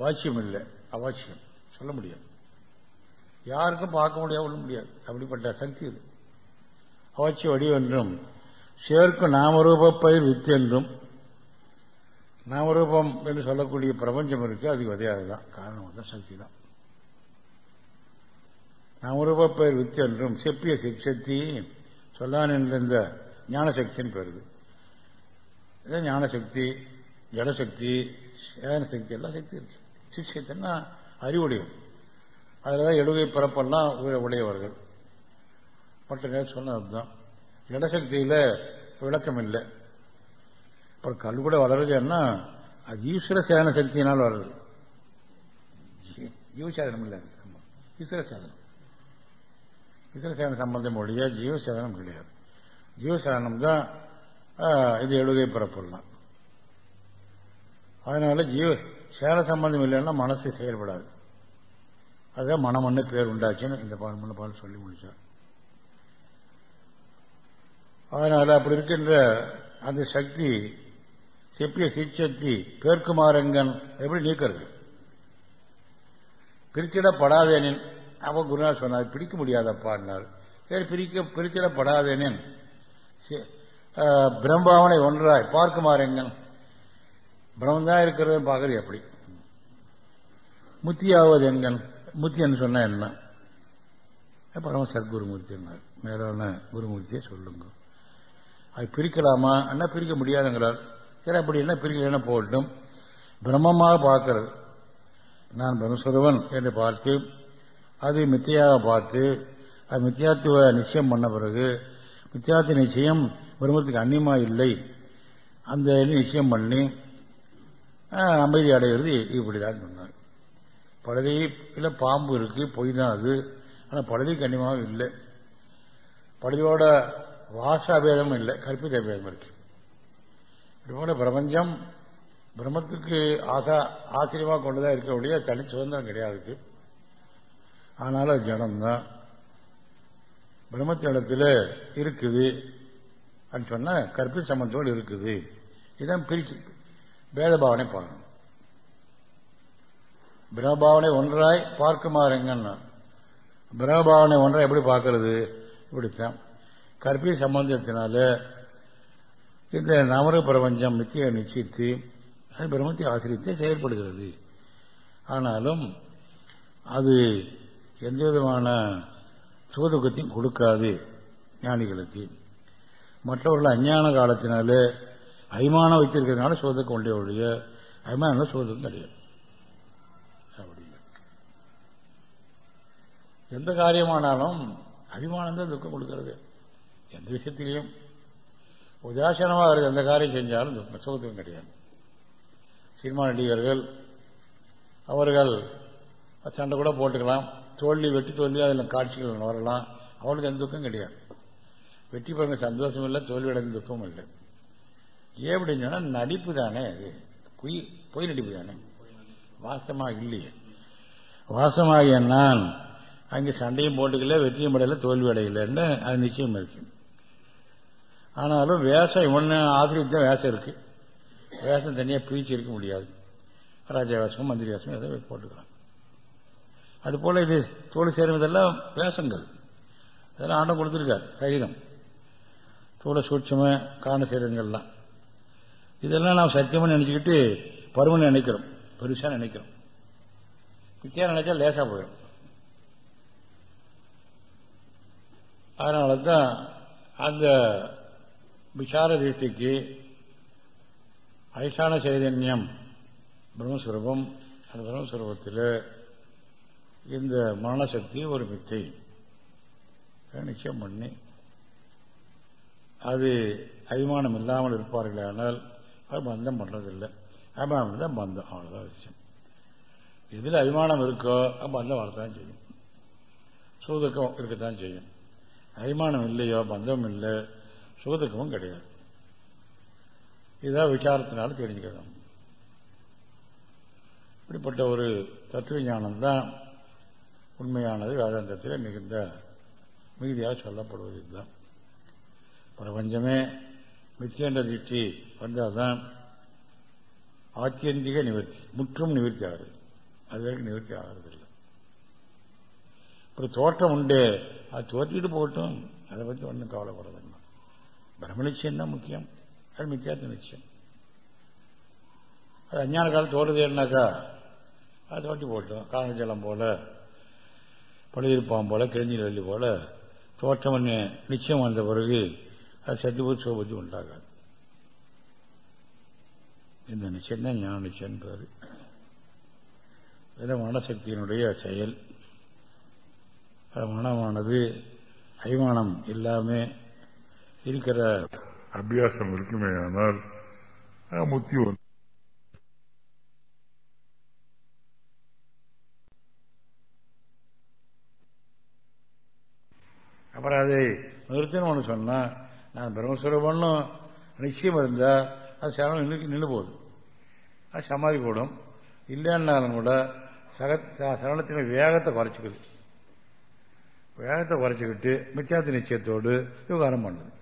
வாட்சியம் இல்லை. அவாட்சியம் சொல்ல முடியாது. யாருக்கும் பார்க்க முடியாது ஒன்றும் முடியாது. அப்படிப்பட்ட சக்தி இது. அவச்சி வடிவென்றும் சேர்க்கும் நாமரூப பயிர் வித்து என்றும் நாமரூபம் என்று சொல்லக்கூடிய பிரபஞ்சம் இருக்கு அதுக்கு வதையாது தான் காரணம் தான் சக்தி தான். நாமரூப பயிர் வித்து என்றும் செப்பிய சிற்சக்தி சொல்லான் என்ற இந்த ஞானசக்தின்னு பெறுது இதான் ஞானசக்தி ஜடசக்தி சேதன சக்தி எல்லாம் சக்தி இருக்கு. சிற்சக்தின்னா அறிவுடையது அதில் எழுகை பிறப்பெல்லாம் உடையவர்கள். மற்ற நேரம் சொன்னது தான் ஜடசக்தியில விளக்கம் இல்லை அப்புறம் கல் கூட வளருதுன்னா அது ஈஸ்வர சேதன சக்தியினால் வளருது. ஜீவசாதனம் இல்லை. ஈஸ்வர சாதனம். ஈஸ்வர சேதன சம்பந்தம் ஒழிய ஜீவசாதனம் கிடையாது. ஜீவசாதனம் தான் இது எழுகை பிறப்புலாம் அதனால ஜீவ சேர சம்பந்தம் இல்லைன்னா மனசு செயல்படாது. அதுதான் மனமண்ணு பேர் உண்டாச்சுன்னு இந்த பால் பண்ண பால் சொல்லி முடிச்சார். அதனால அப்படி இருக்கின்ற அந்த சக்தி செப்பிய சிற்சக்தி பேர்க்குமாரங்கன் எப்படி நீக்கிறது? பிரித்திடப்படாதேனின் அவ குருநாத் சொன்னார் பிடிக்க முடியாதப்பாடினார் சரி பிரிக்க பிரித்திடப்படாதேனின் பிரம்பாவனை ஒன்றாய் பார்க்குமாரங்கன் பிரம்மந்தான் இருக்கிறது பார்க்கறது எப்படி? முத்தியாவது எங்கன் முத்தின்னு சொன்னா என்ன? பரம என்ன மேலான குருமூர்த்தியை சொல்லுங்க. அது பிரிக்கலாமா? என்ன பிரிக்க முடியாதுங்கிறார். சரி அப்படி என்ன பிரிக்கலன்னா போகட்டும். பிரம்மமாக பார்க்கறது. நான் பிரம்மஸ்வரவன் என்று பார்த்து அது மித்தியாக பார்த்து அது மித்தியாத்துவ நிச்சயம் பண்ண பிறகு மித்தியாத்துவ நிச்சயம் பிரம்மத்துக்கு அந்நியமா இல்லை. அந்த நிச்சயம் பண்ணி அமைதி அடைகிறது இப்படிதான் சொன்னார். பழுதி இல்லை பாம்பு இருக்கு பொய் தான் அது. ஆனால் பழுதி கண்ணியமாக இல்லை. பழுதியோட வாசாபேதம் இல்லை கற்பித பேதம் இருக்கு. இதுபோல பிரபஞ்சம் பிரம்மத்துக்கு ஆசா ஆச்சரியமாக கொண்டுதான் இருக்கக்கூடிய தனி சுதந்திரம் கிடையாது ஆனாலும் அது ஜடம்தான். பிரம்மத்திடத்துல இருக்குது. அப்படின்னு சொன்னா கற்பித சம்பந்தத்தோடு இருக்குது. இதான் பிரிச்சு பேதபாவனை பார்க்கணும் பிரபாவனை ஒன்றாய் பார்க்குமாறுங்கன்னா. பிரபாவனை ஒன்றாய் எப்படி பார்க்கறது? இப்படித்தான். கற்பி சம்பந்தத்தினால இந்த நமர பிரபஞ்சம் நித்திய நிச்சயித்து அது பிரம்மத்தை ஆசிரியத்தை செயல்படுகிறது. ஆனாலும் அது எந்த விதமான சுகதுக்கத்தையும் கொடுக்காது ஞானிகளுக்கு. மற்றவர்கள் அஞ்ஞான காலத்தினால அபிமானம் வைத்திருக்கிறதுனால சோதக்கம் கொண்டே ஒழிய அபிமானம் சோதகம் கிடையாது எந்த காரியமானாலும் அபிமானம் தான் துக்கம் கொடுக்கிறது. எந்த விஷயத்திலையும். உதாசீனமாக இருக்க எந்த காரியம் செஞ்சாலும் துக்கம் சுகத்துக்கும் கிடையாது. சினிமா நடிகர்கள் அவர்கள் சண்டை கூட போட்டுக்கலாம். தோல்வி வெட்டி தோல்வி அதில் காட்சிகள் வரலாம். அவளுக்கு எந்த துக்கம் கிடையாது. வெற்றி பெறுங்க சந்தோஷம் இல்லை தோல்வி அடைந்த துக்கமும் இல்லை. ஏன் சொன்னால் நடிப்பு தானே அது. பொய் பொய் நடிப்பு தானே. வாசமாக இல்லையே. வாசமாக நான் அங்கே சண்டையும் போட்டுக்கல வெற்றியும் அடையல தோல்வி அடையலன்னு அது நிச்சயம் இருக்கு. ஆனாலும் வேஷம் இவன் ஆசிரியர் தான் வேஷம் இருக்கு. வேஷம் தனியாக பிரிச்சு இருக்க முடியாது. ராஜா வேஷம் மந்திரி வேஷம் எதை போட்டுக்கலாம். அதுபோல் இது தோல் சேருவதெல்லாம் வேஷங்கள். அதெல்லாம் ஆண்டம் கொடுத்துருக்கார் சரீரம். தோலை சூட்சமாக காண சேரங்கள்லாம் இதெல்லாம் நாம் சத்தியமாக நினைச்சுக்கிட்டு பருவன் நினைக்கிறோம். பெருசா நினைக்கிறோம். வித்தியா நினைச்சா லேசா போயிடும். அதனால தான் அந்த விசார திருஷ்டிக்கு அதிஷ்டான சைதன்யம் பிரம்மஸ்வரூபம் அந்த பிரம்மஸ்வரூபத்தில் இந்த மரணசக்தி ஒரு மித்தை. நிச்சயம் பண்ணி அது அபிமானம் இல்லாமல் இருப்பார்கள் ஆனால் அது பந்தம் பண்றதில்லை. அபிமானம் தான் பந்தம் அவ்வளவுதான் விஷயம். எதில் அபிமானம் இருக்கோ பந்தம் வரத்தான் செய்யும். சூதுக்கம் இருக்கத்தான் செய்யும். அபிமானம் இல்லையோ பந்தம் இல்லை சுகதுக்கமும் கிடையாது. இதான் விசாரத்தினால தெரிஞ்சுக்கிறோம். இப்படிப்பட்ட ஒரு தத்துவ ஞானம் தான் உண்மையானது வேதாந்தத்தில் மிகுந்த மிகுதியாக சொல்லப்படுவது இதுதான். பிரபஞ்சமே மித்தியன்ற திருஷ்டி வந்தால்தான் ஆத்தியந்திக நிவர்த்தி முற்றும் நிவர்த்தி ஆகுது அது வரைக்கும் நிவர்த்தி ஆகிறதில்லை. அப்புறம் தோட்டம் உண்டு அது தோற்றிட்டு போகட்டும். அதை பற்றி ஒன்றும் கவலைப்படுறதுங்க பிரம்ம நிச்சயம் தான் முக்கியம். அது மித்தியாத்த நிச்சயம். அது அஞ்ஞான காலம் என்னக்கா? அது தோட்டி போட்டோம் காலஜலம் போல பழுதிருப்பான் போல கிழிஞ்சில் வெள்ளி போல தோற்றம் நிச்சயம் வந்த பிறகு அது சத்துபூத் சோபத்தி உண்டாகாது. இந்த நிச்சயம் தான் ஞான நிச்சயம் பேரு மனசக்தியினுடைய செயல். மனமானது அய்மானம் இல்லாம இருக்கிற அபியாசம் இருக்குமே ஆனால் முத்தி வந்து அப்புறம் அதை நிறுத்தணும் ஒன்று சொன்னா நான் பிரம்மஸ்வரூபம்னு நிச்சயம் இருந்தால் அது சரணம் நின்று நின்று போகுது அது சமாதி கூடும் இல்லைன்னாலும் கூட சக சரணத்தின் வேகத்தை குறைச்சிக்குது. வேகத்தை குறைச்சிக்கிட்டு மித்தியாத்த நிச்சயத்தோடு விவகாரம் பண்ணுது.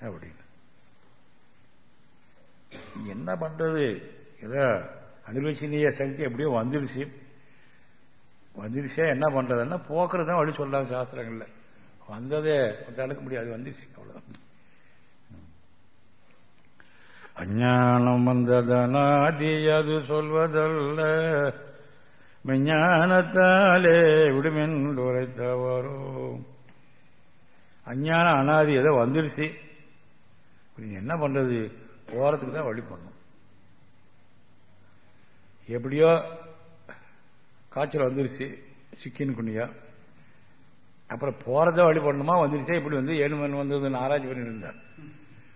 அப்படின்னு. என்ன பண்றது? ஏதோ அனுபவிச்சினிய சக்தி எப்படியோ வந்துருச்சு. வந்துருச்சே என்ன பண்றதுன்னா போக்குறது தான் வழி சொல்றாங்க சாஸ்திரங்கள்ல. வந்ததே தடுக்க முடியாது வந்துருச்சு அவ்வளவுதான். அஞ்ஞானம் வந்ததனாதி அது சொல்வதல்ல. விஞ்ஞானத்தாலே விடுமென்று உரைத்தவரோ அஞ்ஞானம் அனாதி ஏதோ வந்துருச்சு. என்ன பண்றது? போறதுக்கு தான் வழி பண்ணும். எப்படியோ காய்ச்சல் வந்துருச்சு சிக்கின்னு குனியா. அப்புறம் போறத வழி பண்ணணுமா வந்துருச்சே இப்படி வந்து ஏழு மணி வந்ததுன்னு ஆராய்ச்சி பண்ணிட்டு இருந்தார்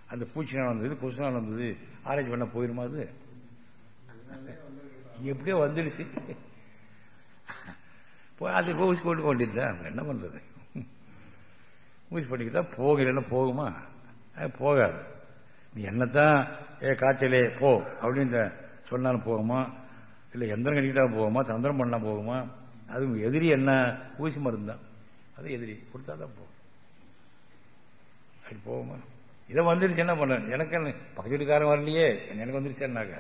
அந்த பூச்சி நாள் வந்தது கொசு நாள் வந்தது ஆராய்ச்சி பண்ண போயிருமா அது? எப்படியோ வந்துடுச்சு அது ஊசி கொண்டு கொண்டிருந்தேன் என்ன பண்றது? ஊசி பண்ணிக்கிட்டா போகலன்னா போகுமா? போகாது. நீ என்னத்தான் ஏ காய்ச்சலே போ அப்படின்னு சொன்னாலும் போகுமா? இல்லை எந்திரம் கட்டிக்கிட்டா போகுமா? தந்திரம் பண்ணா போகுமா? அது எதிரி என்ன? ஊசி மருந்து. தான் அது எதிரி. கொடுத்தா தான் போகும். அப்படி போகுமா? இதை வந்துருச்சு என்ன பண்ண? எனக்கு பக்கத்து வீட்டுக்காரன் வரலையே. எனக்கு வந்துருச்சேன்னாக்க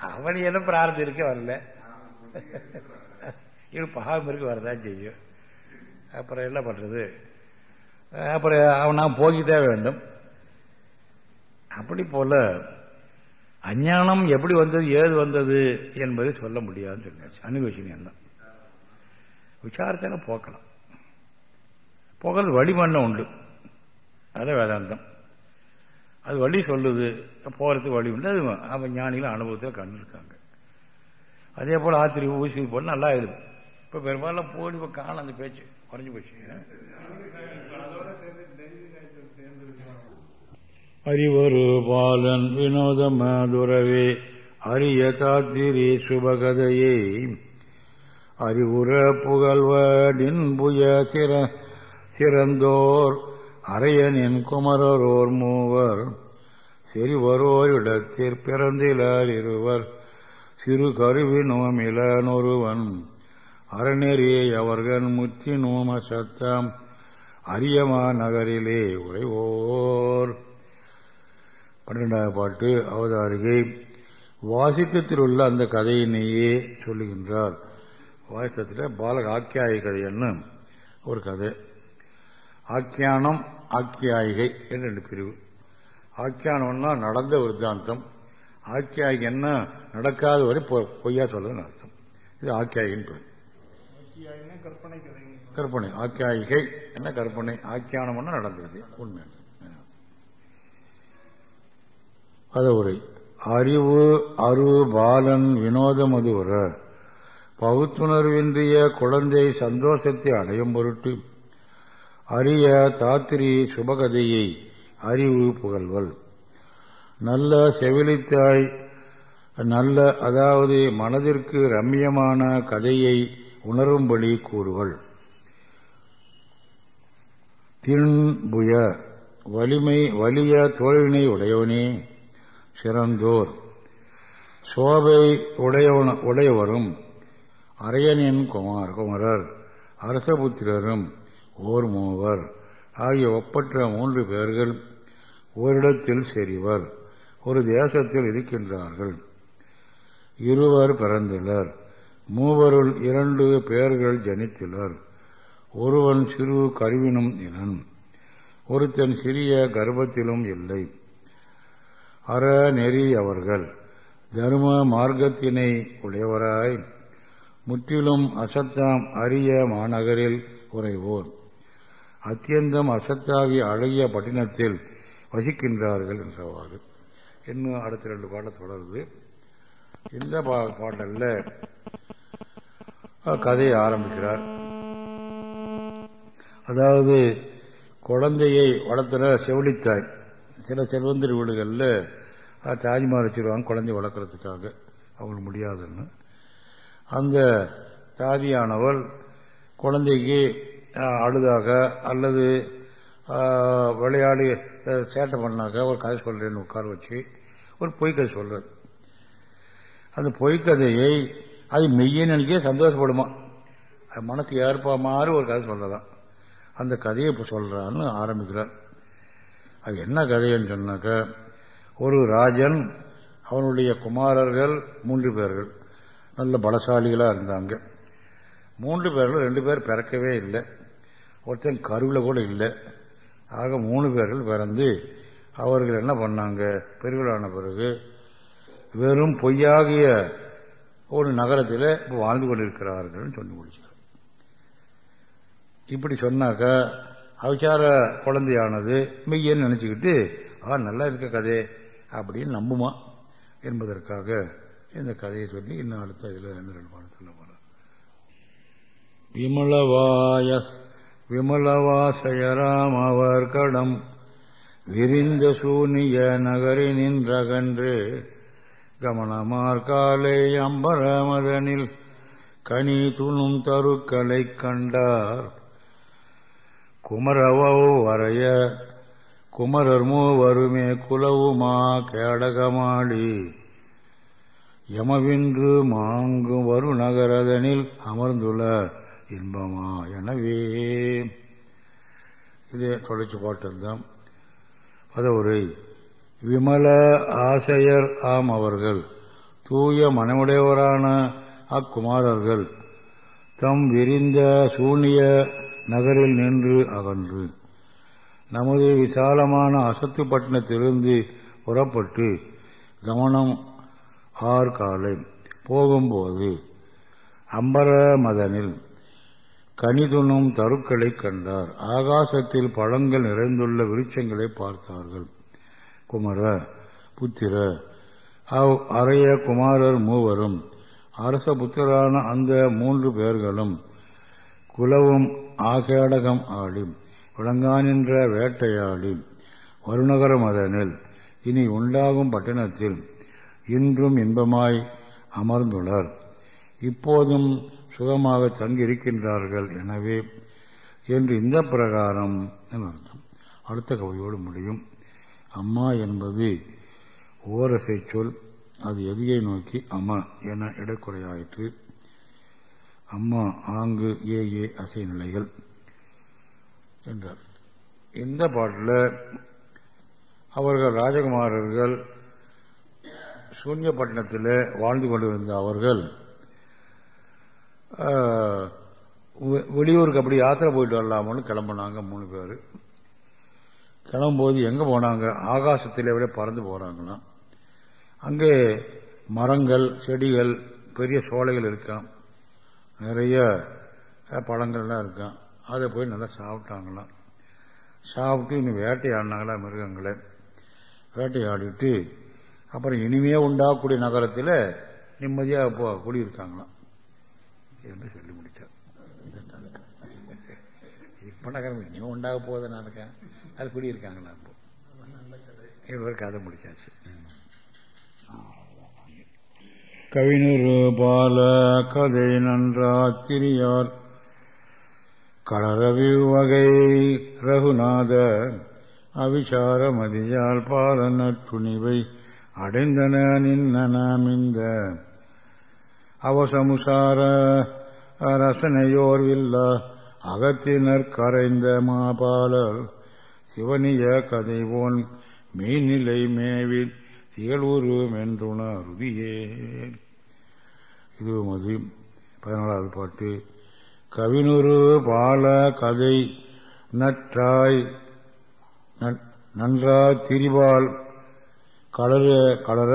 அவன் என்ன பிரார்த்தம் இருக்க வரல. இவன் பாவம் இருக்கு வரதான் செய்யும். அப்புறம் என்ன பண்றது? அப்புறம் அவன் நான் போகிட்டே வேண்டும். அப்படி போல அஞ்ஞானம் எப்படி வந்தது ஏது வந்தது என்பதை சொல்ல முடியாதுன்னு சொல்லியாச்சு. அனுபவிச்சு என்ன விசாரத்தை போக்கலாம் போகிறது வழிமண்ணம் உண்டு. அதான் வேதாந்தம். அது வழி சொல்லுது. போகிறதுக்கு வழி உண்டு. அது அவன் ஞானிகள் அனுபவத்தில் கண்டிருக்காங்க. அதே போல் ஆத்திரி ஊசி போனால் நல்லா ஆயிடுது. இப்போ பெரும்பாலும் போடி இப்போ காணும் அந்த பேச்சு குறைஞ்சி போச்சு. அறிவரு பாலன் வினோத மாதுரவே அரிய காத்திரி சுபகதையே. அறிவுற புகழ்வடின் புய சிற சிறந்தோர் அரையனின் குமரரோர் மூவர். சிறுவரோரிடத்தில் பிறந்திலர் பிறந்திலார் இருவர். சிறு கருவி நோமிலனொருவன் அறநெறியை அவர்கள் முற்றி நோம சத்தம் அரியமா நகரிலே உறைவோர். பன்னிரெண்டாவது பாட்டு அவதாரிகை. வாசித்தத்தில் உள்ள அந்த கதையினையே சொல்லுகின்றார். வாசித்தத்தில் பாலக ஆக்கியாய கதைன்னு ஒரு கதை. ஆக்கியானம் ஆக்கியாயிகை என்று ரெண்டு பிரிவு. ஆக்கியானம்னா நடந்த விருத்தாந்தம். ஆக்கியாயிகன்னா நடக்காத வரை பொய்யா சொல்றதுன்னு அர்த்தம். இது ஆக்கியாயின்னு பேர் கற்பனை கதை கற்பனை. ஆக்கியாயிகை என்ன கற்பனை? ஆக்கியானம்னா நடந்தது? உண்மை. பதவுரை அறிவு அரு பாலன் வினோதமதுவர பகுத்துணர்வின்றிய குழந்தை சந்தோஷத்தை அடையும் பொருட்டு அரிய தாத்திரி சுபகதையை அறிவு புகழ்வல். நல்ல செவிலித்தாய் நல்ல அதாவது மனதிற்கு ரம்மியமான கதையை உணரும்படி கூறுவள் தின்புய வலிமை வலிய தோழினை உடையவனே சிறந்தோர். சோபை உடையவன உடையவரும் அரையனின் குமார் குமரர் அரசபுத்திரரும் ஓர் மூவர் ஆகிய ஒப்பற்ற மூன்று பேர்கள் ஓரிடத்தில் செறிவர் ஒரு தேசத்தில் இருக்கின்றார்கள். இருவர் பிறந்திலர் மூவருள் இரண்டு பேர்கள் ஜனித்திலர் ஒருவன் சிறு கருவினும் இனன் ஒருத்தன் சிறிய கர்ப்பத்திலும் இல்லை. அற நெறி அவர்கள் தர்ம மார்க்கத்தினை உடையவராய் முற்றிலும் அசத்தாம் அரிய மாநகரில் குறைவோர். அத்தியந்தம் அசத்தாகிய அழகிய பட்டினத்தில் வசிக்கின்றார்கள் என்றவாறு. இன்னும் அடுத்த ரெண்டு பாட்டை தொடருது இந்த பா- பாடல்ல கதையை ஆரம்பிக்கிறார். அதாவது குழந்தையை வளர்த்துற செவிலித்தாய். சில செல்வந்தர் வீடுகளில் தாஜ்மஹால் வச்சிருவாங்க குழந்தை வளர்க்கறதுக்காக. அவங்களுக்கு முடியாதுன்னு. அந்த தாதியானவள் குழந்தைக்கு அழுதாக அல்லது விளையாடி சேட்டை பண்ணாக்க ஒரு கதை சொல்றேன்னு உட்கார வச்சு ஒரு பொய்க்கதை சொல்றது அந்த பொய்க்கதையை அது மெய்யன்னு நினைக்க சந்தோஷப்படுமா? அது மனசுக்கு ஏற்பா மாதிரி ஒரு கதை சொல்லலாம். அந்த கதையை இப்போ சொல்றான்னு ஆரம்பிக்கிறார். அது என்ன கதைன்னு சொன்னாக்க ஒரு ராஜன் அவனுடைய குமாரர்கள் மூன்று பேர்கள். நல்ல பலசாலிகளாக இருந்தாங்க. மூன்று பேர்கள் ரெண்டு பேர் பிறக்கவே இல்லை. ஒருத்தன் கருவில் கூட இல்லை. ஆக மூணு பேர்கள் பிறந்து அவர்கள் என்ன பண்ணாங்க? பெருகளான பிறகு வெறும் பொய்யாகிய ஒரு நகரத்தில் இப்போ வாழ்ந்து கொண்டிருக்கிறார்கள் சொல்லி முடிச்சார் இப்படி சொன்னாக்க அவிச்சார குழந்தையானது மெய்யன்னு நினச்சிக்கிட்டு ஆ நல்லா இருக்க கதை அப்படின்னு நம்புமா என்பதற்காக இந்த கதையை சொல்லி இன்னும் அடுத்த இதில் ரெண்டு ரெண்டு பாடம் சொல்ல போறேன் விமலவாய விமலவாசயராம் அவர் கடம் விரிந்த சூனிய நகரி நின்றகன்று கமனமார்காலை அம்பரமதனில் கனி துணும் தருக்களைக் கண்டார். குமரவோ வரைய குமரர் மூவருமே குலவுமா கேடகமாடி யமவின்று மாங்கும் வரு நகரதனில் அமர்ந்துள்ளார் இன்பமா எனவே. இது தொடர்ச்சி பாட்டில்தான் பதவுரை விமல ஆசையர் ஆம் அவர்கள். தூய மனமுடையவரான அக்குமாரர்கள். தம் விரிந்த சூனிய நகரில் நின்று அகன்று. நமது விசாலமான அசத்துப்பட்டினத்திலிருந்து புறப்பட்டு கவனம் ஆற்காலை போகும்போது அம்பர மதனில் கனிதுணும் தருக்களைக் கண்டார். ஆகாசத்தில் பழங்கள் நிறைந்துள்ள விருட்சங்களை பார்த்தார்கள். குமர புத்திர அவ் அறைய குமாரர் மூவரும் அரச புத்திரான அந்த மூன்று பேர்களும் குலவும் ஆகேடகம் ஆடி விளங்கானின்ற வேட்டையாடி வருணகர மதனில் இனி உண்டாகும் பட்டணத்தில் இன்றும் இன்பமாய் அமர்ந்துள்ளர் இப்போதும் சுகமாக தங்கியிருக்கின்றார்கள் எனவே என்று இந்த பிரகாரம் அர்த்தம். அடுத்த கவியோடு முடியும். அம்மா என்பது ஓரசை சொல். அது எதியை நோக்கி அம்மா என இடக்குறையாயிற்று. அம்மா ஆங்கு ஏ ஏ அசை நிலைகள் என்றார். இந்த பாட்டில் அவர்கள் ராஜகுமாரர்கள் சூன்யப்பட்டினத்தில் வாழ்ந்து கொண்டிருந்த அவர்கள் வெளியூருக்கு அப்படி யாத்திரை போயிட்டு வரலாமான்னு கிளம்புனாங்க மூணு பேர். கிளம்பும்போது எங்கே போனாங்க? ஆகாசத்தில் விட பறந்து போகிறாங்களாம் அங்கே மரங்கள் செடிகள் பெரிய சோலைகள் இருக்கான் நிறைய பழங்கள்லாம் இருக்கான் அதை போய் நல்லா சாப்பிட்டாங்களாம். சாப்பிட்டு இன்னும் வேட்டையாடினாங்களா மிருகங்களை. வேட்டையாடிட்டு அப்புறம் இனிமையாக உண்டாகக்கூடிய நகரத்தில் நிம்மதியாக இப்போ குடியிருக்காங்களாம். என்று சொல்லி முடித்தார் இப்போ நகரம் இனிமே உண்டாக போகுது நான் இருக்கேன். அது குடியிருக்காங்களா இப்போ. இவர் கதை முடிச்சாச்சு. கவிஞர் பால கதை நன்றா திரியார் கலரவி வகை ரகுநாத அவிசாரமதியால் பாலன துணிவை அடைந்தன இந்த அவசமுசார ரசனையோர்வில்ல அகத்தினர் கரைந்த மாபாலர். சிவனிய கதைவோன் மெய்நிலை மேவில் திகழ்வுருவம் என்றுணருதியே இது மது பதினாலாவது பாட்டு. கவினுரு பால கதை நற்றாய் நன்றா திரிபால் கலர கலர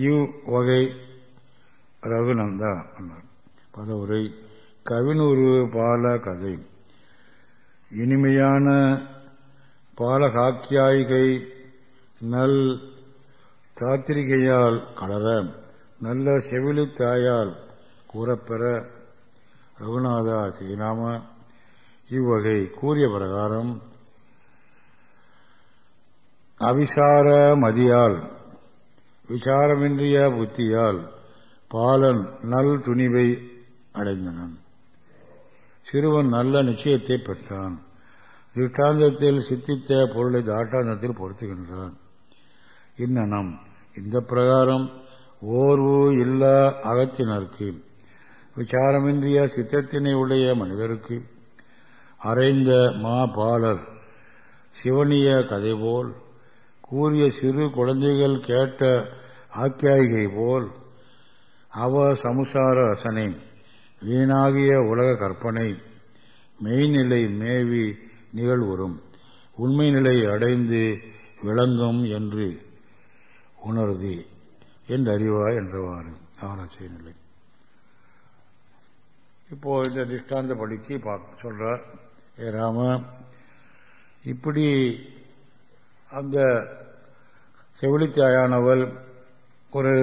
இவ் வகை ரகுநந்தா பதவுரை கவினூறு பால கதை இனிமையான பாலகாக்கியாயிகை நல் தாத்திரிகையால் கலர நல்ல செவிலித்தாயால் கூறப்பெற ரகுநாதா ஸ்ரீராம. இவ்வகை கூறிய பிரகாரம் அவிசார மதியால் விசாரமின்றிய புத்தியால் பாலன் நல் துணிவை அடைந்தனன். சிறுவன் நல்ல நிச்சயத்தை பெற்றான். திருஷ்டாந்தத்தில் சித்தித்த பொருளை தாட்டாந்தத்தில் பொருத்துகின்றான். இன்னனம் இந்த பிரகாரம் ஓர்வு இல்லா அகத்தினருக்கு விசாரமின்றிய சித்தத்தினை உடைய மனிதருக்கு அறைந்த மா பாலர் சிவனிய கதை போல் கூறிய சிறு குழந்தைகள் கேட்ட ஆக்கியாயிகை போல் அவ சமுசார ரசனை வீணாகிய உலக கற்பனை மெய்நிலை மேவி நிகழ்வுறும் உண்மை நிலை அடைந்து விளங்கும் என்று உணர்தி என் அறிவாய் என்றவாறு. ஆராய்ச்சி நிலை இப்போ இந்த திஷ்டாந்த படிக்கு சொல்றார் ஏ ராம இப்படி அந்த செவிலித்தாயானவள் ஒரு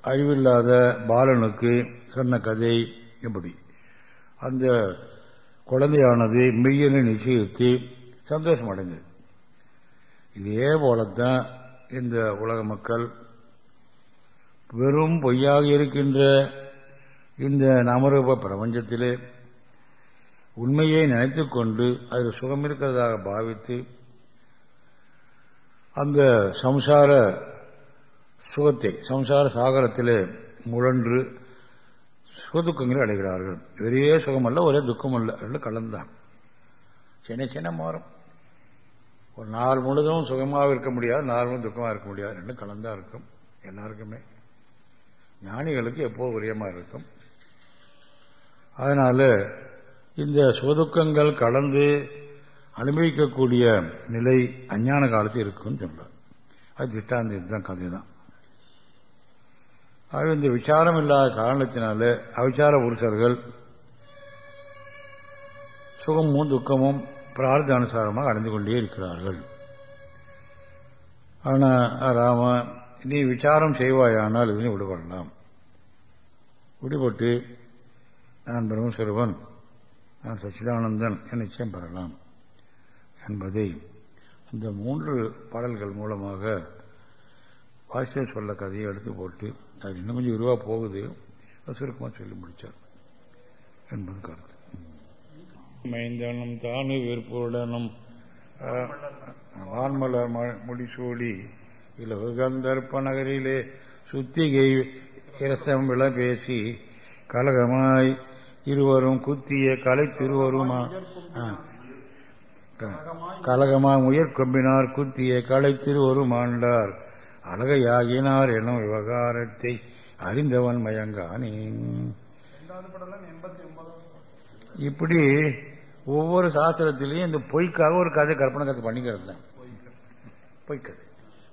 அறிவில்லாத பாலனுக்கு சொன்ன கதை எப்படி? அந்த குழந்தையானது மெய்யனை நிச்சயித்து சந்தோஷம் அடைந்தது இதே போலத்தான் இந்த உலக மக்கள் வெறும் பொய்யாக இருக்கின்ற இந்த நாமரூப பிரபஞ்சத்திலே உண்மையை நினைத்துக் கொண்டு அதில் சுகம் இருக்கிறதாக பாவித்து அந்த சம்சார சுகத்தை சம்சார சாகரத்திலே முழன்று சுகதுக்கங்களை அடைகிறார்கள். ஒரே சுகமல்ல ஒரே துக்கம் அல்ல ரெண்டு கலந்தான். சின்ன சின்ன மாறும். ஒரு நாள் முழுதும் சுகமாக இருக்க முடியாது நாள் முழுதும் துக்கமாக இருக்க முடியாது. ரெண்டும் கலந்தா இருக்கும் எல்லாருக்குமே. ஞானிகளுக்கு எப்போ உரியமாக இருக்கும். அதனால இந்த சுகதுக்கங்கள் கலந்து அனுபவிக்கக்கூடிய நிலை அஞ்ஞான காலத்தில் இருக்குன்னு சொல்றார். அது திட்டாந்த இதுதான் கதை தான் ஆக இந்த விசாரம் இல்லாத காரணத்தினால அவிச்சார புருஷர்கள் சுகமும் துக்கமும் பிரார்த்த அனுசாரமாக அடைந்து கொண்டே இருக்கிறார்கள். ஆனால் ராம நீ விசாரம் செய்வாயானால் இதனை விடுபடலாம். விடுபட்டு நான் பிரம்மஸ்வரூபன் நான் சச்சிதானந்தன் என் நிச்சயம் பெறலாம். என்பதை இந்த மூன்று பாடல்கள் மூலமாக வாசியர் சொல்ல கதையை எடுத்து போட்டு அது இன்னும் கொஞ்சம் விரிவாக போகுது சுருக்கமாக சொல்லி முடித்தார் என்பது கருத்து. மைந்தனும் தானு விற்புடனும் வான்மலர் ம- முடிசூடி இலவுகந்தர்ப்ப நகரிலே சுத்திகை இரசம் விள பேசி கலகமாய் இருவரும் குத்திய கலை திருவருமா ஆ. க- கலகமாய் முயற் கொம்பினார் குத்திய கலை திருவருமாண்டார் அழகையாகினார் எனும் விவகாரத்தை அறிந்தவன் மயங்கானே. இப்படி ஒவ்வொரு சாஸ்திரத்திலையும் இந்த பொய்க்காக ஒரு கதை கற்பனை கதை பண்ணிக்கிறது தான். பொய்க்கதை.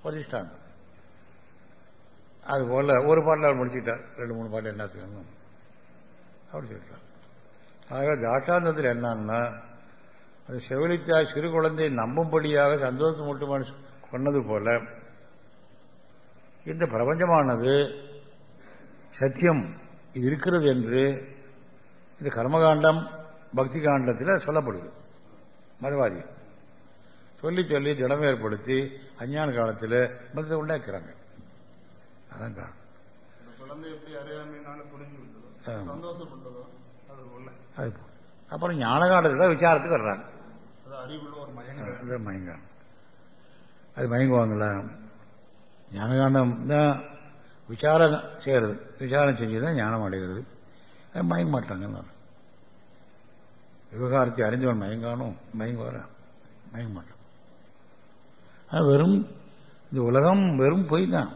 ஒரு இஷ்டாந்தம் அது போல ஒரு பாட்டில் அவர் முடிச்சுட்டார். ரெண்டு மூணு பாட்டில் என்ன செய்யணும்? அப்படி சொல்லிட்டார். ஆக தாட்டாந்தத்தில் என்னன்னா அது செவிலித்தாய் சிறு குழந்தை நம்பும்படியாக சந்தோஷம் மட்டுமான சொன்னது போல இந்த பிரபஞ்சமானது சத்தியம் இது இருக்கிறது என்று இந்த கர்மகாண்டம் பக்தி காண்டத்தில் சொல்லப்படுது. மதவாதி சொல்லி சொல்லி திடம் ஏற்படுத்தி அஞ்ஞான காலத்தில் மதத்தை உண்டாக்குறாங்க. அதான் காரணம். அப்புறம் ஞான காலத்தில் விசாரத்துக்கு வர்றாங்க. மயங்க. அது அது மயங்குவாங்களா? ஞானகாண்டம் தான் விசாரம் செய்கிறது விசாரம் செஞ்சு தான் ஞானம் அடைகிறது. அது மயங்க மாட்டாங்க விவகாரத்தை அறிந்தவன் மயங்கானும் மயங்குவாரா? மயங்க மாட்டான். ஆனால் வெறும் இந்த உலகம் வெறும் பொய் தான்.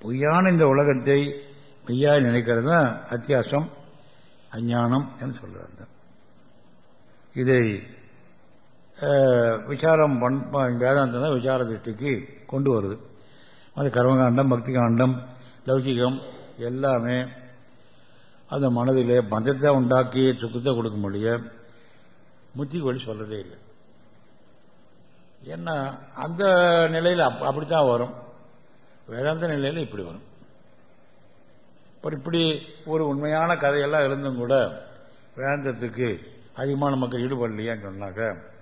பொய்யான இந்த உலகத்தை பொய்யாய் நினைக்கிறது தான் அத்தியாசம் அஞ்ஞானம் என்று சொல்றாரு தான். இதை விசாரம் பண் ப- வேதாந்தம் தான் விசார திருஷ்டிக்கு கொண்டு வருது. அது கர்மகாண்டம் பக்தி காண்டம் லௌகிகம் எல்லாமே அந்த மனதில் பந்தத்தை உண்டாக்கி சுக்கத்தை கொடுக்க முடிய முத்தி வழி சொல்றதே இல்லை. ஏன்னா அந்த நிலையில் அப் அப்படித்தான் வரும். வேதாந்த நிலையில் இப்படி வரும். அப்புறம் இப்படி ஒரு உண்மையான கதையெல்லாம் இருந்தும் கூட வேதாந்தத்துக்கு அதிகமான மக்கள் ஈடுபடலையான்னு சொன்னாக்க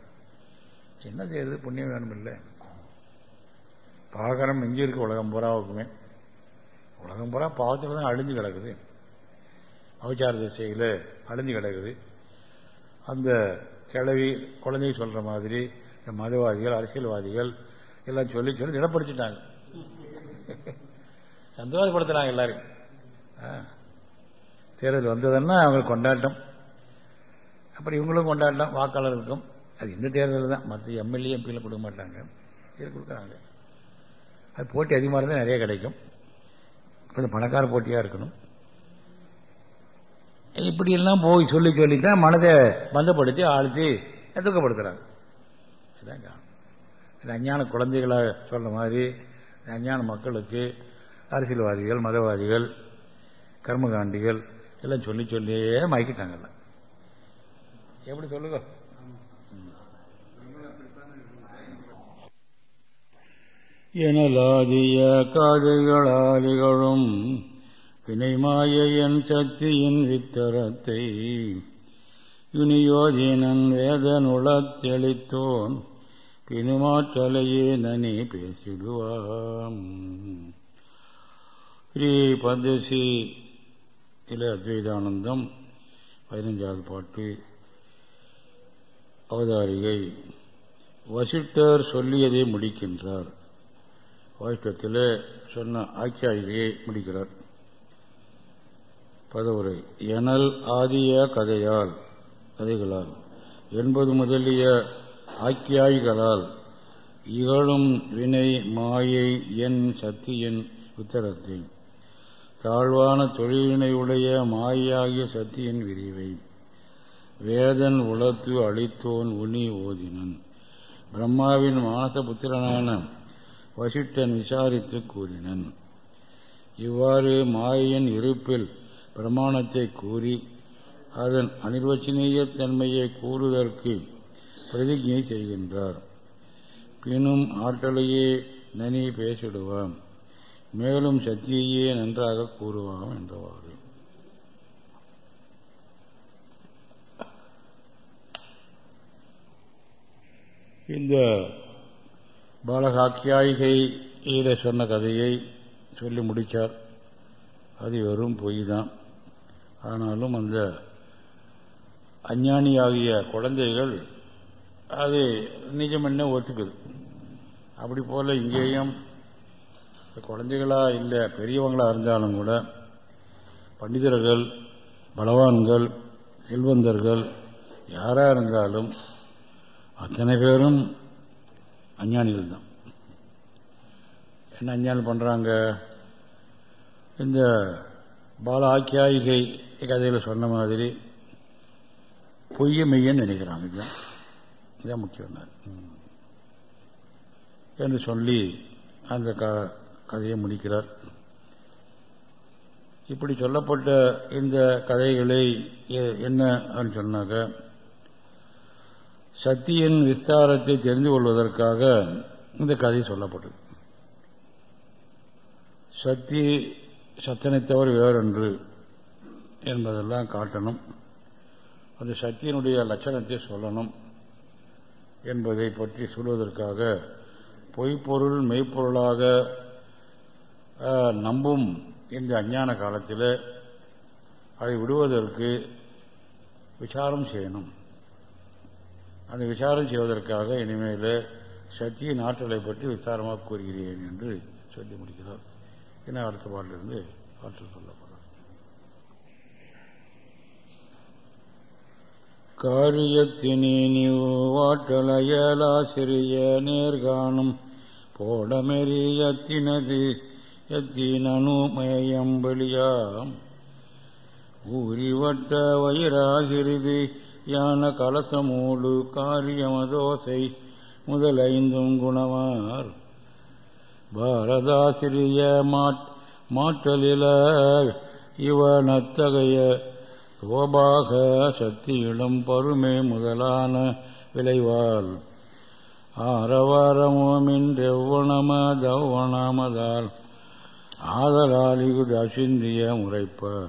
என்ன செய்யறது? புண்ணியம் வேணும் இல்லை பாகரம் எங்கே இருக்கு உலகம் பூராவுக்குமே? உலகம் பூரா பாவத்தில் தான் அழிஞ்சு கிடக்குது. அவச்சார திசையில் அழிஞ்சு கிடக்குது. அந்த கிழவி குழந்தை சொல்ற மாதிரி இந்த மதவாதிகள் அரசியல்வாதிகள் எல்லாம் சொல்லி சொல்லி திடப்படுத்திட்டாங்க சந்தோஷப்படுத்துறாங்க எல்லாரும் ஆ. தேர்தல் வந்ததுன்னா அவங்களுக்கு கொண்டாட்டம். அப்புறம் இவங்களும் கொண்டாட்டம் வாக்காளருக்கும் அது இந்த தேர்தலில் தான். மற்ற எம்எல்ஏ எம்பியில் கொடுக்க மாட்டாங்க. இதில் கொடுக்குறாங்க. அது போட்டி அதிகமாக இருந்தால் நிறைய கிடைக்கும். கொஞ்சம் பணக்கார போட்டியாக இருக்கணும். இப்படியெல்லாம் போய் சொல்லி சொல்லி தான் மனதை பந்தப்படுத்தி ஆழ்த்தி துக்கப்படுத்துகிறாங்க இதுதான் காரணம் இது அஞ்ஞான குழந்தைகளாக சொல்கிற மாதிரி இந்த அஞ்ஞான மக்களுக்கு அரசியல்வாதிகள் மதவாதிகள் கர்மகாண்டிகள் எல்லாம் சொல்லி சொல்லியே மயக்கிட்டாங்கல்ல எப்படி சொல்லுங்க? எனலாதிய காதுகளாதிகளும் வினைமாயன் சக்தியின் வித்தரத்தை யுனியோதினன் வேதனுளத் தெளித்தோன் பினுமாற்றலையே நனி பேசிடுவாம். ஸ்ரீ பந்தசி இல அத்வைதானந்தம் பதினஞ்சாவது பாட்டு அவதாரிகை. வசிட்டர் சொல்லியதை முடிக்கின்றார். வாஷ்டத்தில் சொன்ன ஆக்கியாயிகையை முடிக்கிறார். பதவுரை. எனல் ஆதிய கதையால் கதைகளால் என்பது முதலிய ஆக்கியாய்களால் இகழும் வினை மாயை என் சக்தியின் உத்தரத்தை தாழ்வான தொழிலினையுடைய மாயாகிய சக்தியின் விரிவை வேதன் உளத்து அளித்தோன் உனி ஓதினன் பிரம்மாவின் மானசபுத்திரனான வசிட்டன் விசாரித்து கூறினன். இவ்வாறு மாயின் இருப்பில் பிரமாணத்தை கூறி அதன் அனிர்வச்சனீய தன்மையை கூறுவதற்கு பிரதிஜை செய்கின்றார். பின்னும் ஆற்றலையே நனி பேசிடுவான். மேலும் சக்தியையே நன்றாக கூறுவாம் என்றவாறு. இந்த பாலகாக்கியாயிகையில சொன்ன கதையை சொல்லி முடித்தார் அது வெறும் பொய் தான் ஆனாலும் அந்த அஞ்ஞானியாகிய குழந்தைகள் அது நிஜமென்ன ஒத்துக்குது. அப்படி போல இங்கேயும் குழந்தைகளா இல்லை பெரியவங்களா இருந்தாலும் கூட பண்டிதர்கள் பலவான்கள் செல்வந்தர்கள் யாராக இருந்தாலும் அத்தனை பேரும் அஞ்ஞானிகள் தான் என்ன அஞ்ஞானம் பண்றாங்க? இந்த பால ஆக்கியாயிகை கதையில் சொன்ன மாதிரி பொய்ய மெய்யன்னு நினைக்கிறாங்க. இதுதான். இதான் முக்கியம் என்று சொல்லி அந்த கதையை முடிக்கிறார். இப்படி சொல்லப்பட்ட இந்த கதைகளை என்ன அப்படின்னு சொன்னாக்க சக்தியின் விஸ்தாரத்தை தெரிந்து கொள்வதற்காக இந்த கதை சொல்லப்பட்டது. சக்தி சத்தனை தவிர வேறொன்று என்பதெல்லாம் காட்டணும். அந்த சக்தியினுடைய லட்சணத்தை சொல்லணும் என்பதை பற்றி சொல்வதற்காக பொய்ப்பொருள் மெய்ப்பொருளாக நம்பும் இந்த அஞ்ஞான காலத்தில் அதை விடுவதற்கு விசாரம் செய்யணும். அந்த விசாரம் செய்வதற்காக இனிமேல் சக்தியின் ஆற்றலை பற்றி விசாரமாக கூறுகிறேன் என்று சொல்லி முடிக்கிறார். என்ன அடுத்த பாட்டிலிருந்து ஆற்றல் சொல்லப்படும் காரியத்தினி வாட்டலையலாசிறிய நேர்காணும். போடமெறியத்தினது எத்தினனுமயம்பலியாம் ஊறிவட்ட வயிறாகிறது யான கலசமூடு காரியமதோசை முதலைந்தும் குணமார். பாரதாசிரிய மாற்றலில இவனத்தகைய சோபாக சக்தியிடம் பருமே முதலான விளைவால். ஆரவாரமோமின்றெவ்வனமதவ்வனமதால் ஆதலால் இது அசிந்திய முறைப்ப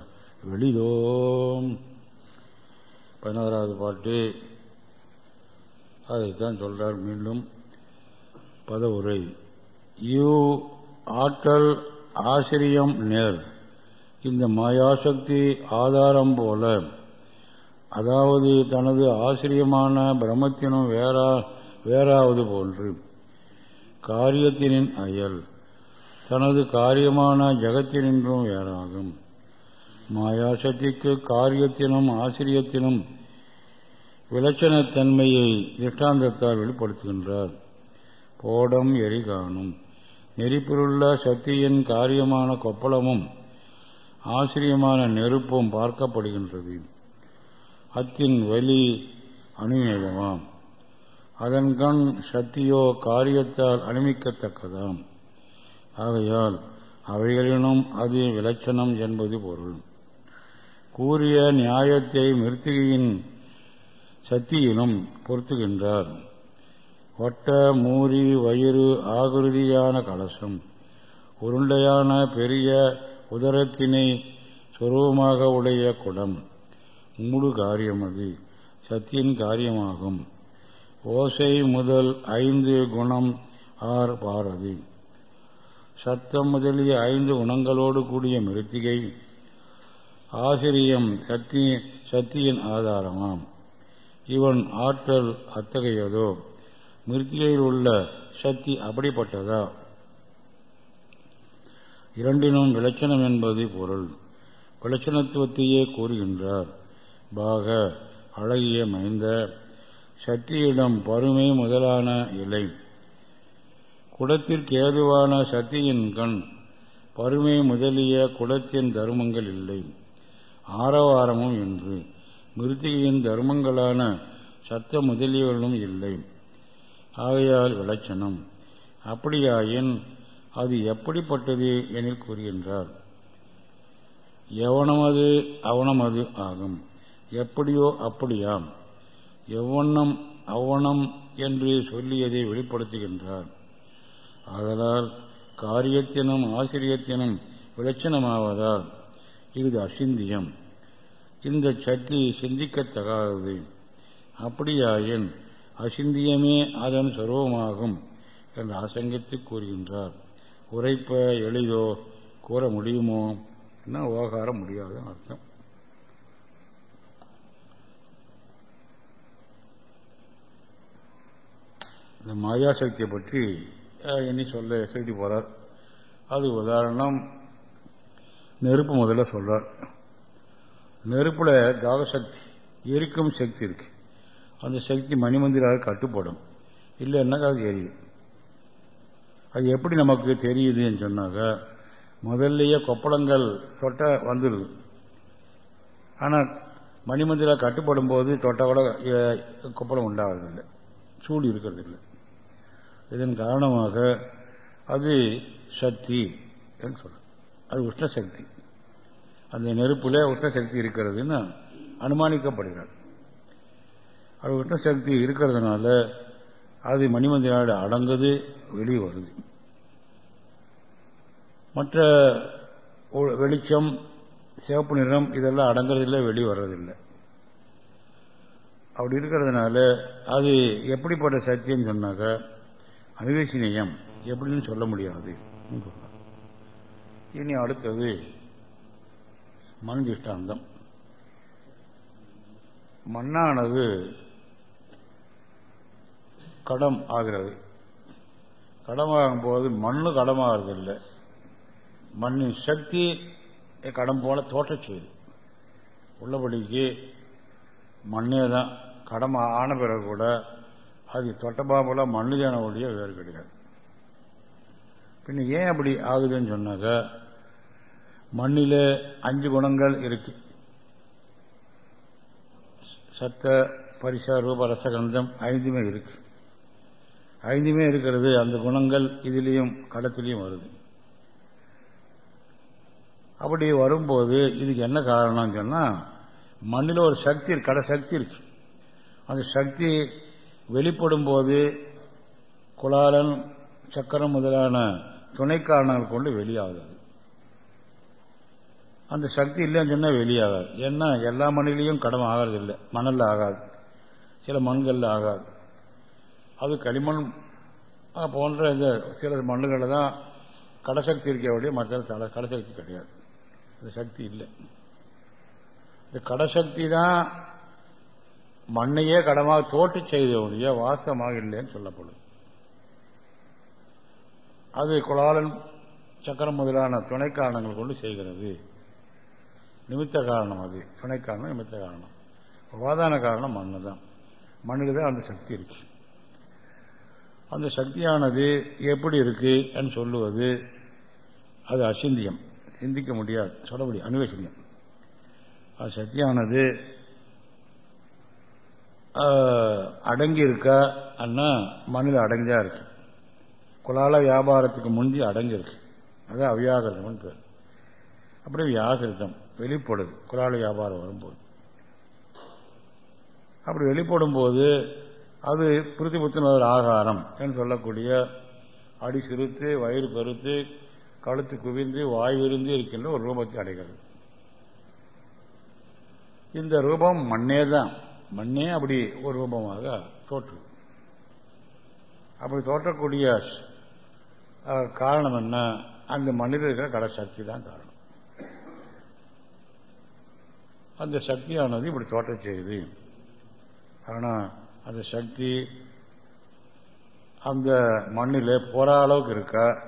வெளிதோம். பதினாறாவது பாட்டு. அதைத்தான் சொல்றார் மீண்டும் பதவுரை. யூ ஆற்றல் ஆசிரியம் நேர். இந்த மாயாசக்தி ஆதாரம் போல. அதாவது தனது ஆசிரியமான பிரம்மத்தினும் வேறா வேறாவது போன்று. காரியத்தினின் அயல். தனது காரியமான ஜகத்தினின்றும் வேறாகும். மாயாசக்திக்கு காரியத்தினும் ஆசிரியத்தினும் விலட்சணத்தன்மையை திஷ்டாந்தத்தால் வெளிப்படுத்துகின்றார். போடம் எரிகாணும். நெறிப்பிலுள்ள சக்தியின் காரியமான கொப்பளமும் ஆசிரியமான நெருப்பும் பார்க்கப்படுகின்றது. அத்தின் வலி அனுமேகமாம் அதன் கண் சக்தியோ காரியத்தால் அனுமிக்கத்தக்கதாம் ஆகையால் அவைகளினும் அது விலட்சணம் என்பது பொருள். கூறிய நியாயத்தை மிருத்திகையின் சக்தியிலும் பொருத்துகின்றார் வட்ட மூரி வயிறு ஆகிருதியான கலசம் உருண்டையான பெரிய உதரத்தினை சொருபமாக உடைய குடம் மூடு காரியம் அது சத்தியின் காரியமாகும். ஓசை முதல் ஐந்து குணம் ஆர் பாரதி. சத்தம் முதலிய ஐந்து குணங்களோடு கூடிய மிருத்திகை ஆசிரியம் சத்தி சக்தியின் ஆதாரமாம். இவன் ஆற்றல் அத்தகையதோ? மிருத்திகையில் உள்ள சக்தி அப்படிப்பட்டதா? இரண்டினும் விளச்சணம் என்பது பொருள். விளச்சணத்துவத்தையே கூறுகின்றார். பாக அழகிய மைந்த சக்தியிடம் பருமை முதலான இலை. குடத்திற்கு ஏதுவான சக்தியின் கண் பருமை முதலிய குடத்தின் தர்மங்கள் இல்லை. ஆரவாரமும் என்று மிருத்திகையின் தர்மங்களான சத்த முதலியவர்களும் இல்லை. ஆகையால் விளச்சனம். அப்படியாயின் அது எப்படிப்பட்டது எனில் கூறுகின்றார். எவனமது அவனமது ஆகும். எப்படியோ அப்படியாம். எவ்வண்ணம் அவனம் என்று சொல்லியதை வெளிப்படுத்துகின்றார். ஆதலால் காரியத்தினும் ஆசிரியத்தினும் விளச்சனமாவதால் இது அசிந்தியம். இந்த சக்தி சிந்திக்கத்தகாதது அப்படியாயின் அசிந்தியமே அதன் சர்வமாகும் என்று ஆசங்கித்து கூறுகின்றார். உரைப்ப எளிதோ கூற முடியுமோ? என்ன ஓகாரம் முடியாது அர்த்தம். இந்த மாயாசக்தியை பற்றி அஹ், இனி சொல்ல செய்தி போறார். அது உதாரணம் நெருப்பு முதல்ல சொல்றார். நெருப்புல தாகசக்தி எரிக்கும் சக்தி இருக்கு. அந்த சக்தி மணிமந்திராக கட்டுப்படும். இல்லைன்னாக்கா அது எரியும் அது எப்படி நமக்கு தெரியுதுன்னு சொன்னாக்க முதல்லயே கொப்பளங்கள் தொட்ட வந்துடுது ஆனால் மணிமந்திரா கட்டுப்படும் போது தொட்ட கூட கொப்பளம் உண்டாகிறதில்லை சூடு இருக்கிறதில்லை. இதன் காரணமாக அது சக்தி என்று சொல்ல அது உஷ்ண சக்தி. அந்த நெருப்புல உஷ்ண சக்தி இருக்கிறதுன்னு அனுமானிக்கப்படுகிறார் அது உஷ்ண சக்தி இருக்கிறதுனால அது மணிமந்திராடு அடங்குது வெளியே வருது. மற்ற வெளிச்சம் சிவப்பு நிறம் இதெல்லாம் அடங்குறதில்லை வெளியே வர்றதில்லை. அப்படி இருக்கிறதுனால அது எப்படிப்பட்ட சத்தியம் சொன்னாக்க அனுவேசனீயம் எப்படின்னு சொல்ல முடியாது. இனி அடுத்தது மண் திஷ்டாந்தம் மண்ணானது கடம் ஆகிறது. கடமாகும் போது மண்ணு கடமாகிறதில்லை. மண்ணின் சக்தி கடம் போல தோற்றச் செய்யுது. உள்ளபடிக்கு மண்ணே தான் கடம் ஆன பிறகு கூட அது தொட்டபாபுல மண்ணு தான ஒழிய வேறு கிடையாது பின்ன ஏன் அப்படி ஆகுதுன்னு சொன்னாக்க மண்ணிலே அஞ்சு குணங்கள் இருக்கு. சத்த பரிச ரூப ரசகந்தம் ஐந்துமே இருக்கு. ஐந்துமே இருக்கிறது அந்த குணங்கள் இதுலேயும் கடத்திலையும் வருது. அப்படி வரும்போது இதுக்கு என்ன காரணம்னு சொன்னா மண்ணில் ஒரு சக்தி இருக்கு கடை சக்தி இருக்கு. அந்த சக்தி வெளிப்படும் போது குலாலன் சக்கரம் முதலான துணை காரணங்கள் கொண்டு வெளியாகுது. அந்த சக்தி இல்லைன்னு சொன்னால் வெளியாகாது. ஏன்னா எல்லா மண்ணிலையும் கடன் ஆகிறது இல்லை மணலில் ஆகாது. சில மண்களில் ஆகாது. அது களிமண் போன்ற இந்த சில மண்ணுகளில் தான் கடசக்தி இருக்க வழிய மற்ற கடசக்தி கிடையாது. அந்த சக்தி இல்லை. இந்த கடசக்தி தான் மண்ணையே கடமாக தோட்டு செய்த வாசமாக இல்லைன்னு சொல்லப்படும். அது குலாலன் சக்கரம் முதலான துணை காரணங்கள் கொண்டு செய்கிறது. நிமித்த காரணம் அது. துணை காரணம் நிமித்த காரணம். உபாதான காரணம் மண்ணு தான். மண்ணில் தான் அந்த சக்தி இருக்கு. அந்த சக்தியானது எப்படி இருக்கு என்று சொல்லுவது அது அசிந்தியம். சிந்திக்க முடியாது. சொல்ல முடியும் அனுவேசனியம் அது சக்தியானது ஆஹ், அடங்கி இருக்கா அண்ணா மண்ணில் அடங்கியா இருக்கு. குலால வியாபாரத்துக்கு முந்தி அடங்கியிருக்கு. அது அதான் பேர். அப்படியே வியாகிருதம். வெளிப்படுது. குலால வியாபாரம் வரும்போது. அப்படி வெளிப்படும் போது அது பிரித்திபுத்தினர் ஆகாரம் என்று சொல்லக்கூடிய அடி சிறுத்து வயிறு பெருத்து கழுத்து குவிந்து வாய் விருந்து இருக்கின்ற ஒரு ரூபத்தை அடைகிறது. இந்த ரூபம் மண்ணே தான். மண்ணே அப்படி ஒரு ரூபமாக தோற்று. அப்படி தோற்றக்கூடிய காரணம் என்ன? அந்த மண்ணில் இருக்கிற கடை சக்தி தான் காரணம். அந்த சக்தியானது இப்படி தோட்டம் செய்யுது. ஆனால் அந்த சக்தி அந்த மண்ணில் போரா அளவுக்கு இருக்கா?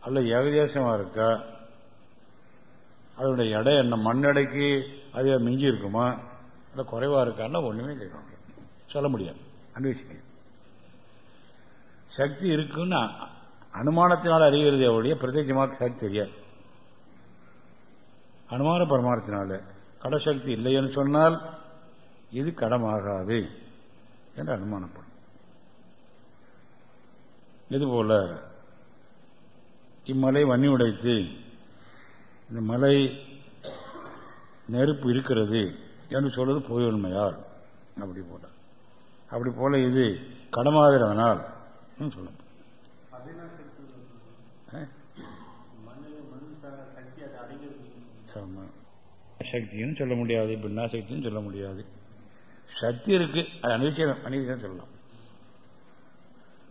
அல்ல ஏகதேசமா இருக்கா? அதனுடைய எடை என்ன? மண்ணடைக்கு அதே மிஞ்சி இருக்குமா? இல்லை குறைவாக இருக்கான்னா ஒன்றுமே கேட்க முடியாது. சொல்ல முடியாது. அன்வேஷிக்க சக்தி இருக்குன்னு அனுமானத்தினால் அறிகிறதே ஒழிய பிரத்யேகமாக சக்தி தெரியாது. அனுமான பரமாரத்தினால கடசக்தி இல்லைன்னு சொன்னால் இது கடமாகாது என்று அனுமானப்படும். இதுபோல இம்மலை வன்னி உடைத்து இந்த மலை நெருப்பு இருக்கிறது என்று சொல்வது பொய் உண்மையால் அப்படி போல. அப்படி போல இது கடமாகிறதனால் சொல்லப்படும் ஆமா. சக்தின்னு சொல்ல முடியாது பின்னா சக்தின்னு சொல்ல முடியாது. சக்தி இருக்கு அது அனுபவிச்சம் அனுபவிச்சம் சொல்லலாம்.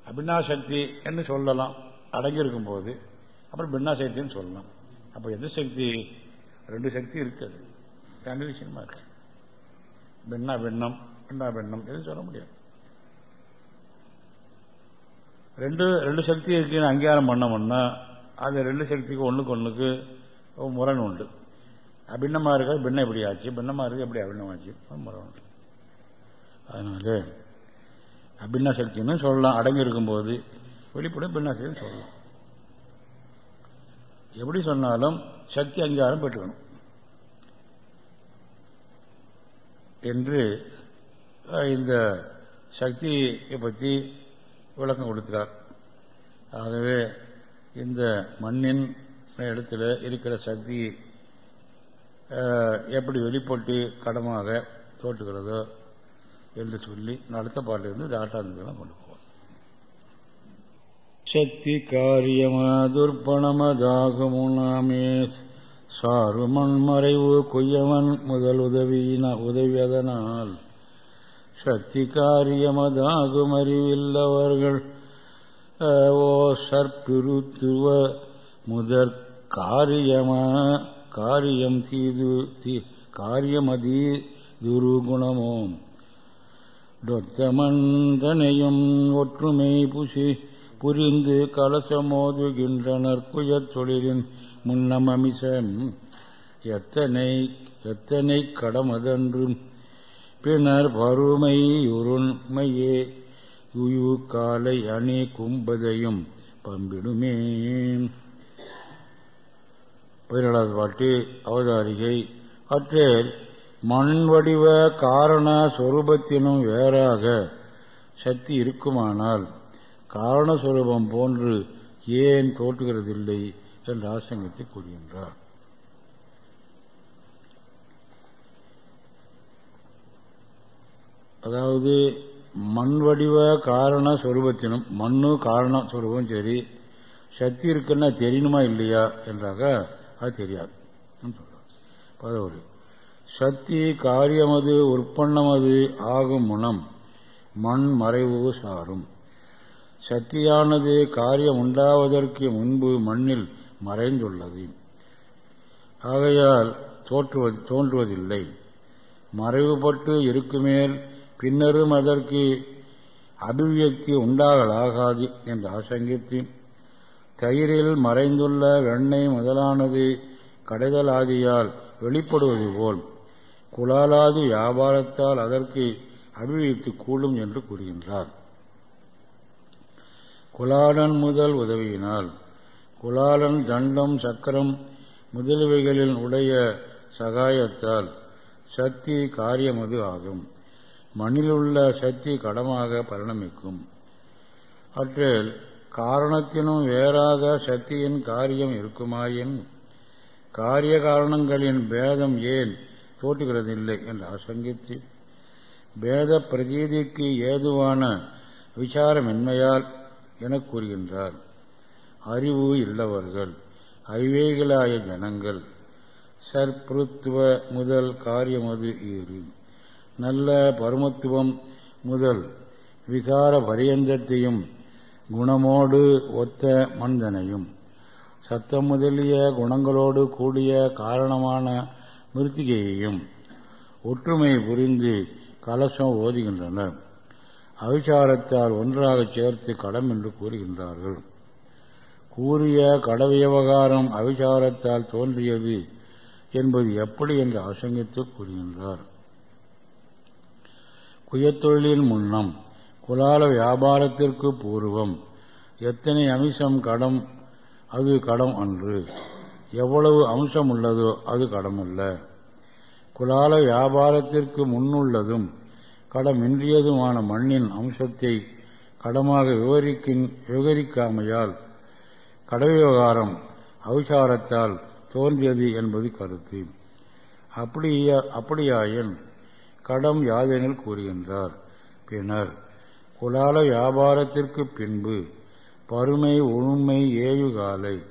அபின்னா சக்தி என்று சொல்லலாம் அடங்கியிருக்கும் போது அப்புறம் பின்னா சக்தின்னு சொல்லலாம். அப்ப எந்த சக்தி? ரெண்டு சக்தி இருக்குது ரெண்டு விஷயமா இருக்கு. பின்னா பின்னம் பின்னா பின்னம் எதுவும் சொல்ல முடியாது. ரெண்டு ரெண்டு சக்தி இருக்குன்னு அங்கீகாரம் பண்ணோம்னா அது ரெண்டு சக்திக்கு ஒண்ணுக்கு ஒன்றுக்கு முரண் உண்டு. அபின்னமா இருக்கிறது பின்ன எப்படி ஆச்சு பின்னமா இருக்கு எப்படி அபிண்ணமாச்சு? அதனால அபின்ன சக்தின்னு சொல்லலாம். அடங்கி இருக்கும்போது வெளிப்படும் பின்னா சக்தின்னு சொல்லலாம். எப்படி சொன்னாலும் சக்தி அங்கீகாரம் பெற்றுக்கணும். என்று இந்த சக்தியை பற்றி விளக்கம் கொடுக்கிறார். ஆகவே இந்த மண்ணின் இடத்துல இருக்கிற சக்தி எப்படி வெளிப்பட்டு கடமாக தோற்றுகிறதோ என்று சொல்லி அடுத்த பாட்டிலிருந்து தாட்டாந்தெல்லாம் கொண்டு போவோம் சக்தி காரியமதுர்ப்பணமதாகுமுனாமே சாருமன் மறைவு குய்யவன் முதல் உதவியின உதவியதனால். சக்தி காரியமதாகும் அறிவில்லவர்கள் ஓ சற்பிருத்துவ முதற் காரியமா காரியம் தீது தீ- காரியமதி துருகுணமோம் டொத்தமந்தனையும் ஒற்றுமை புசி புரிந்து கலசமோதுகின்றனர் குயத் தொழிலின் முன்னமமிசம். எத்தனை எத்தனை கடமதன்றும் பின்னர் வறுமை உருண்மையே உயு காலை அணி கும்பதையும் பம்பிடுமே பதினேழாவது பாட்டு அவதாரிகை. அற்றேல் மண் வடிவ காரண சொரூபத்தினும் வேறாக சக்தி இருக்குமானால் காரணஸ்வரூபம் போன்று ஏன் தோற்றுகிறதில்லை என்று ஆசங்கத்தை கூறுகின்றார். அதாவது மண் வடிவ காரண சொரூபத்தினும் மண்ணு காரண சொரூபம் சரி சக்தி இருக்குன்னா தெரியணுமா இல்லையா? என்றாக அது தெரியாது. பதினோரு சக்தி காரியமது உற்பன்னமது ஆகும் முனம். மண் மறைவு சாரும். சக்தியானது காரியம் உண்டாவதற்கு முன்பு மண்ணில் மறைந்துள்ளது. ஆகையால் தோற்றுவது தோன்றுவதில்லை. மறைவுபட்டு இருக்குமேல் பின்னரும் அதற்கு அபிவியக்தி உண்டாகலாகாது என்று ஆசங்கித்து தயிரில் மறைந்துள்ள வெண்ணெய் முதலானது கடைதலாதியால் வெளிப்படுவது போல் குலாலாதி வியாபாரத்தால் அதற்கு அபிவித்து கூடும் என்று கூறுகின்றார். குலாலன் முதல் உதவியினால் குலாலன் தண்டம் சக்கரம் முதலுவைகளின் உடைய சகாயத்தால் சக்தி காரியமது ஆகும். மண்ணிலுள்ள சக்தி கடமாக பரிணமிக்கும். அற்றில் காரணத்தினும் வேறாக சக்தியின் காரியம் இருக்குமாயின்? காரிய காரணங்களின் பேதம் ஏன் தோற்றுகிறதில்லை என்று ஆசங்கித்து பேத பிரதீதிக்கு ஏதுவான விசாரமின்மையால் என கூறுகின்றார். அறிவு இல்லவர்கள் ஐவேகளாய ஜனங்கள் சற்புருத்துவ முதல் காரியமது ஈறு நல்ல பரமத்துவம் முதல் விகார பரியந்தத்தையும் குணமோடு ஒத்த மனிதனையும் சத்தம் முதலிய குணங்களோடு கூடிய காரணமான மிருத்திகையையும் ஒற்றுமை புரிந்து கலசம் ஓதுகின்றனர். அவிசாரத்தால் ஒன்றாகச் சேர்த்து கடம் என்று கூறுகின்றார்கள். கூறிய கடவியவகாரம் அவிசாரத்தால் தோன்றியது என்பது எப்படி என்று ஆசங்கித்து கூறுகின்றார். குயத்தொழிலின் முன்னம் குலால வியாபாரத்திற்கு பூர்வம். எத்தனை அம்சம் கடம்? அது கடம் அன்று. எவ்வளவு அம்சம் உள்ளதோ அது கடமல்ல. குலால வியாபாரத்திற்கு முன்னுள்ளதும் கடமின்றியதுமான மண்ணின் அம்சத்தை கடமாக விவரிக்கின் விவரிக்காமையால் கடவிவகாரம் அவிசாரத்தால் தோன்றியது என்பது கருத்து. அப்படியா அப்படியாயின் கடம் யாதெனில் கூறுகின்றார். பின்னர் குலால வியாபாரத்திற்கு பின்பு பருமை உண்மை ஏயுகாலை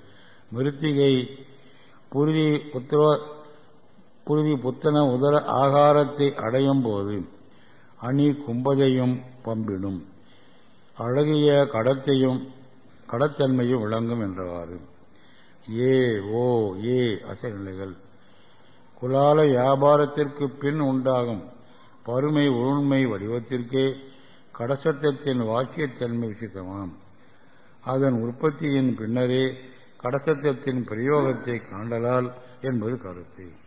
மிருத்திகை புரிதி புத்திர புரிதி புத்தன உதர ஆகாரத்தை அடையும் போது அணி கும்பதையும் பம்பிடும். அழகிய கடத்தையும் கடத்தன்மையும் விளங்கும் என்றவாறு. ஏ ஓ ஏ அசநிலைகள் குலால வியாபாரத்திற்கு பின் உண்டாகும் பருமை உண்மை வடிவத்திற்கே கடசத்தத்தின் வாக்கியத்தன்மை விசித்தமாம் அதன் உற்பத்தியின் பின்னரே கடசத்தத்தின் பிரயோகத்தை காண்டலால் என்பது கருத்து.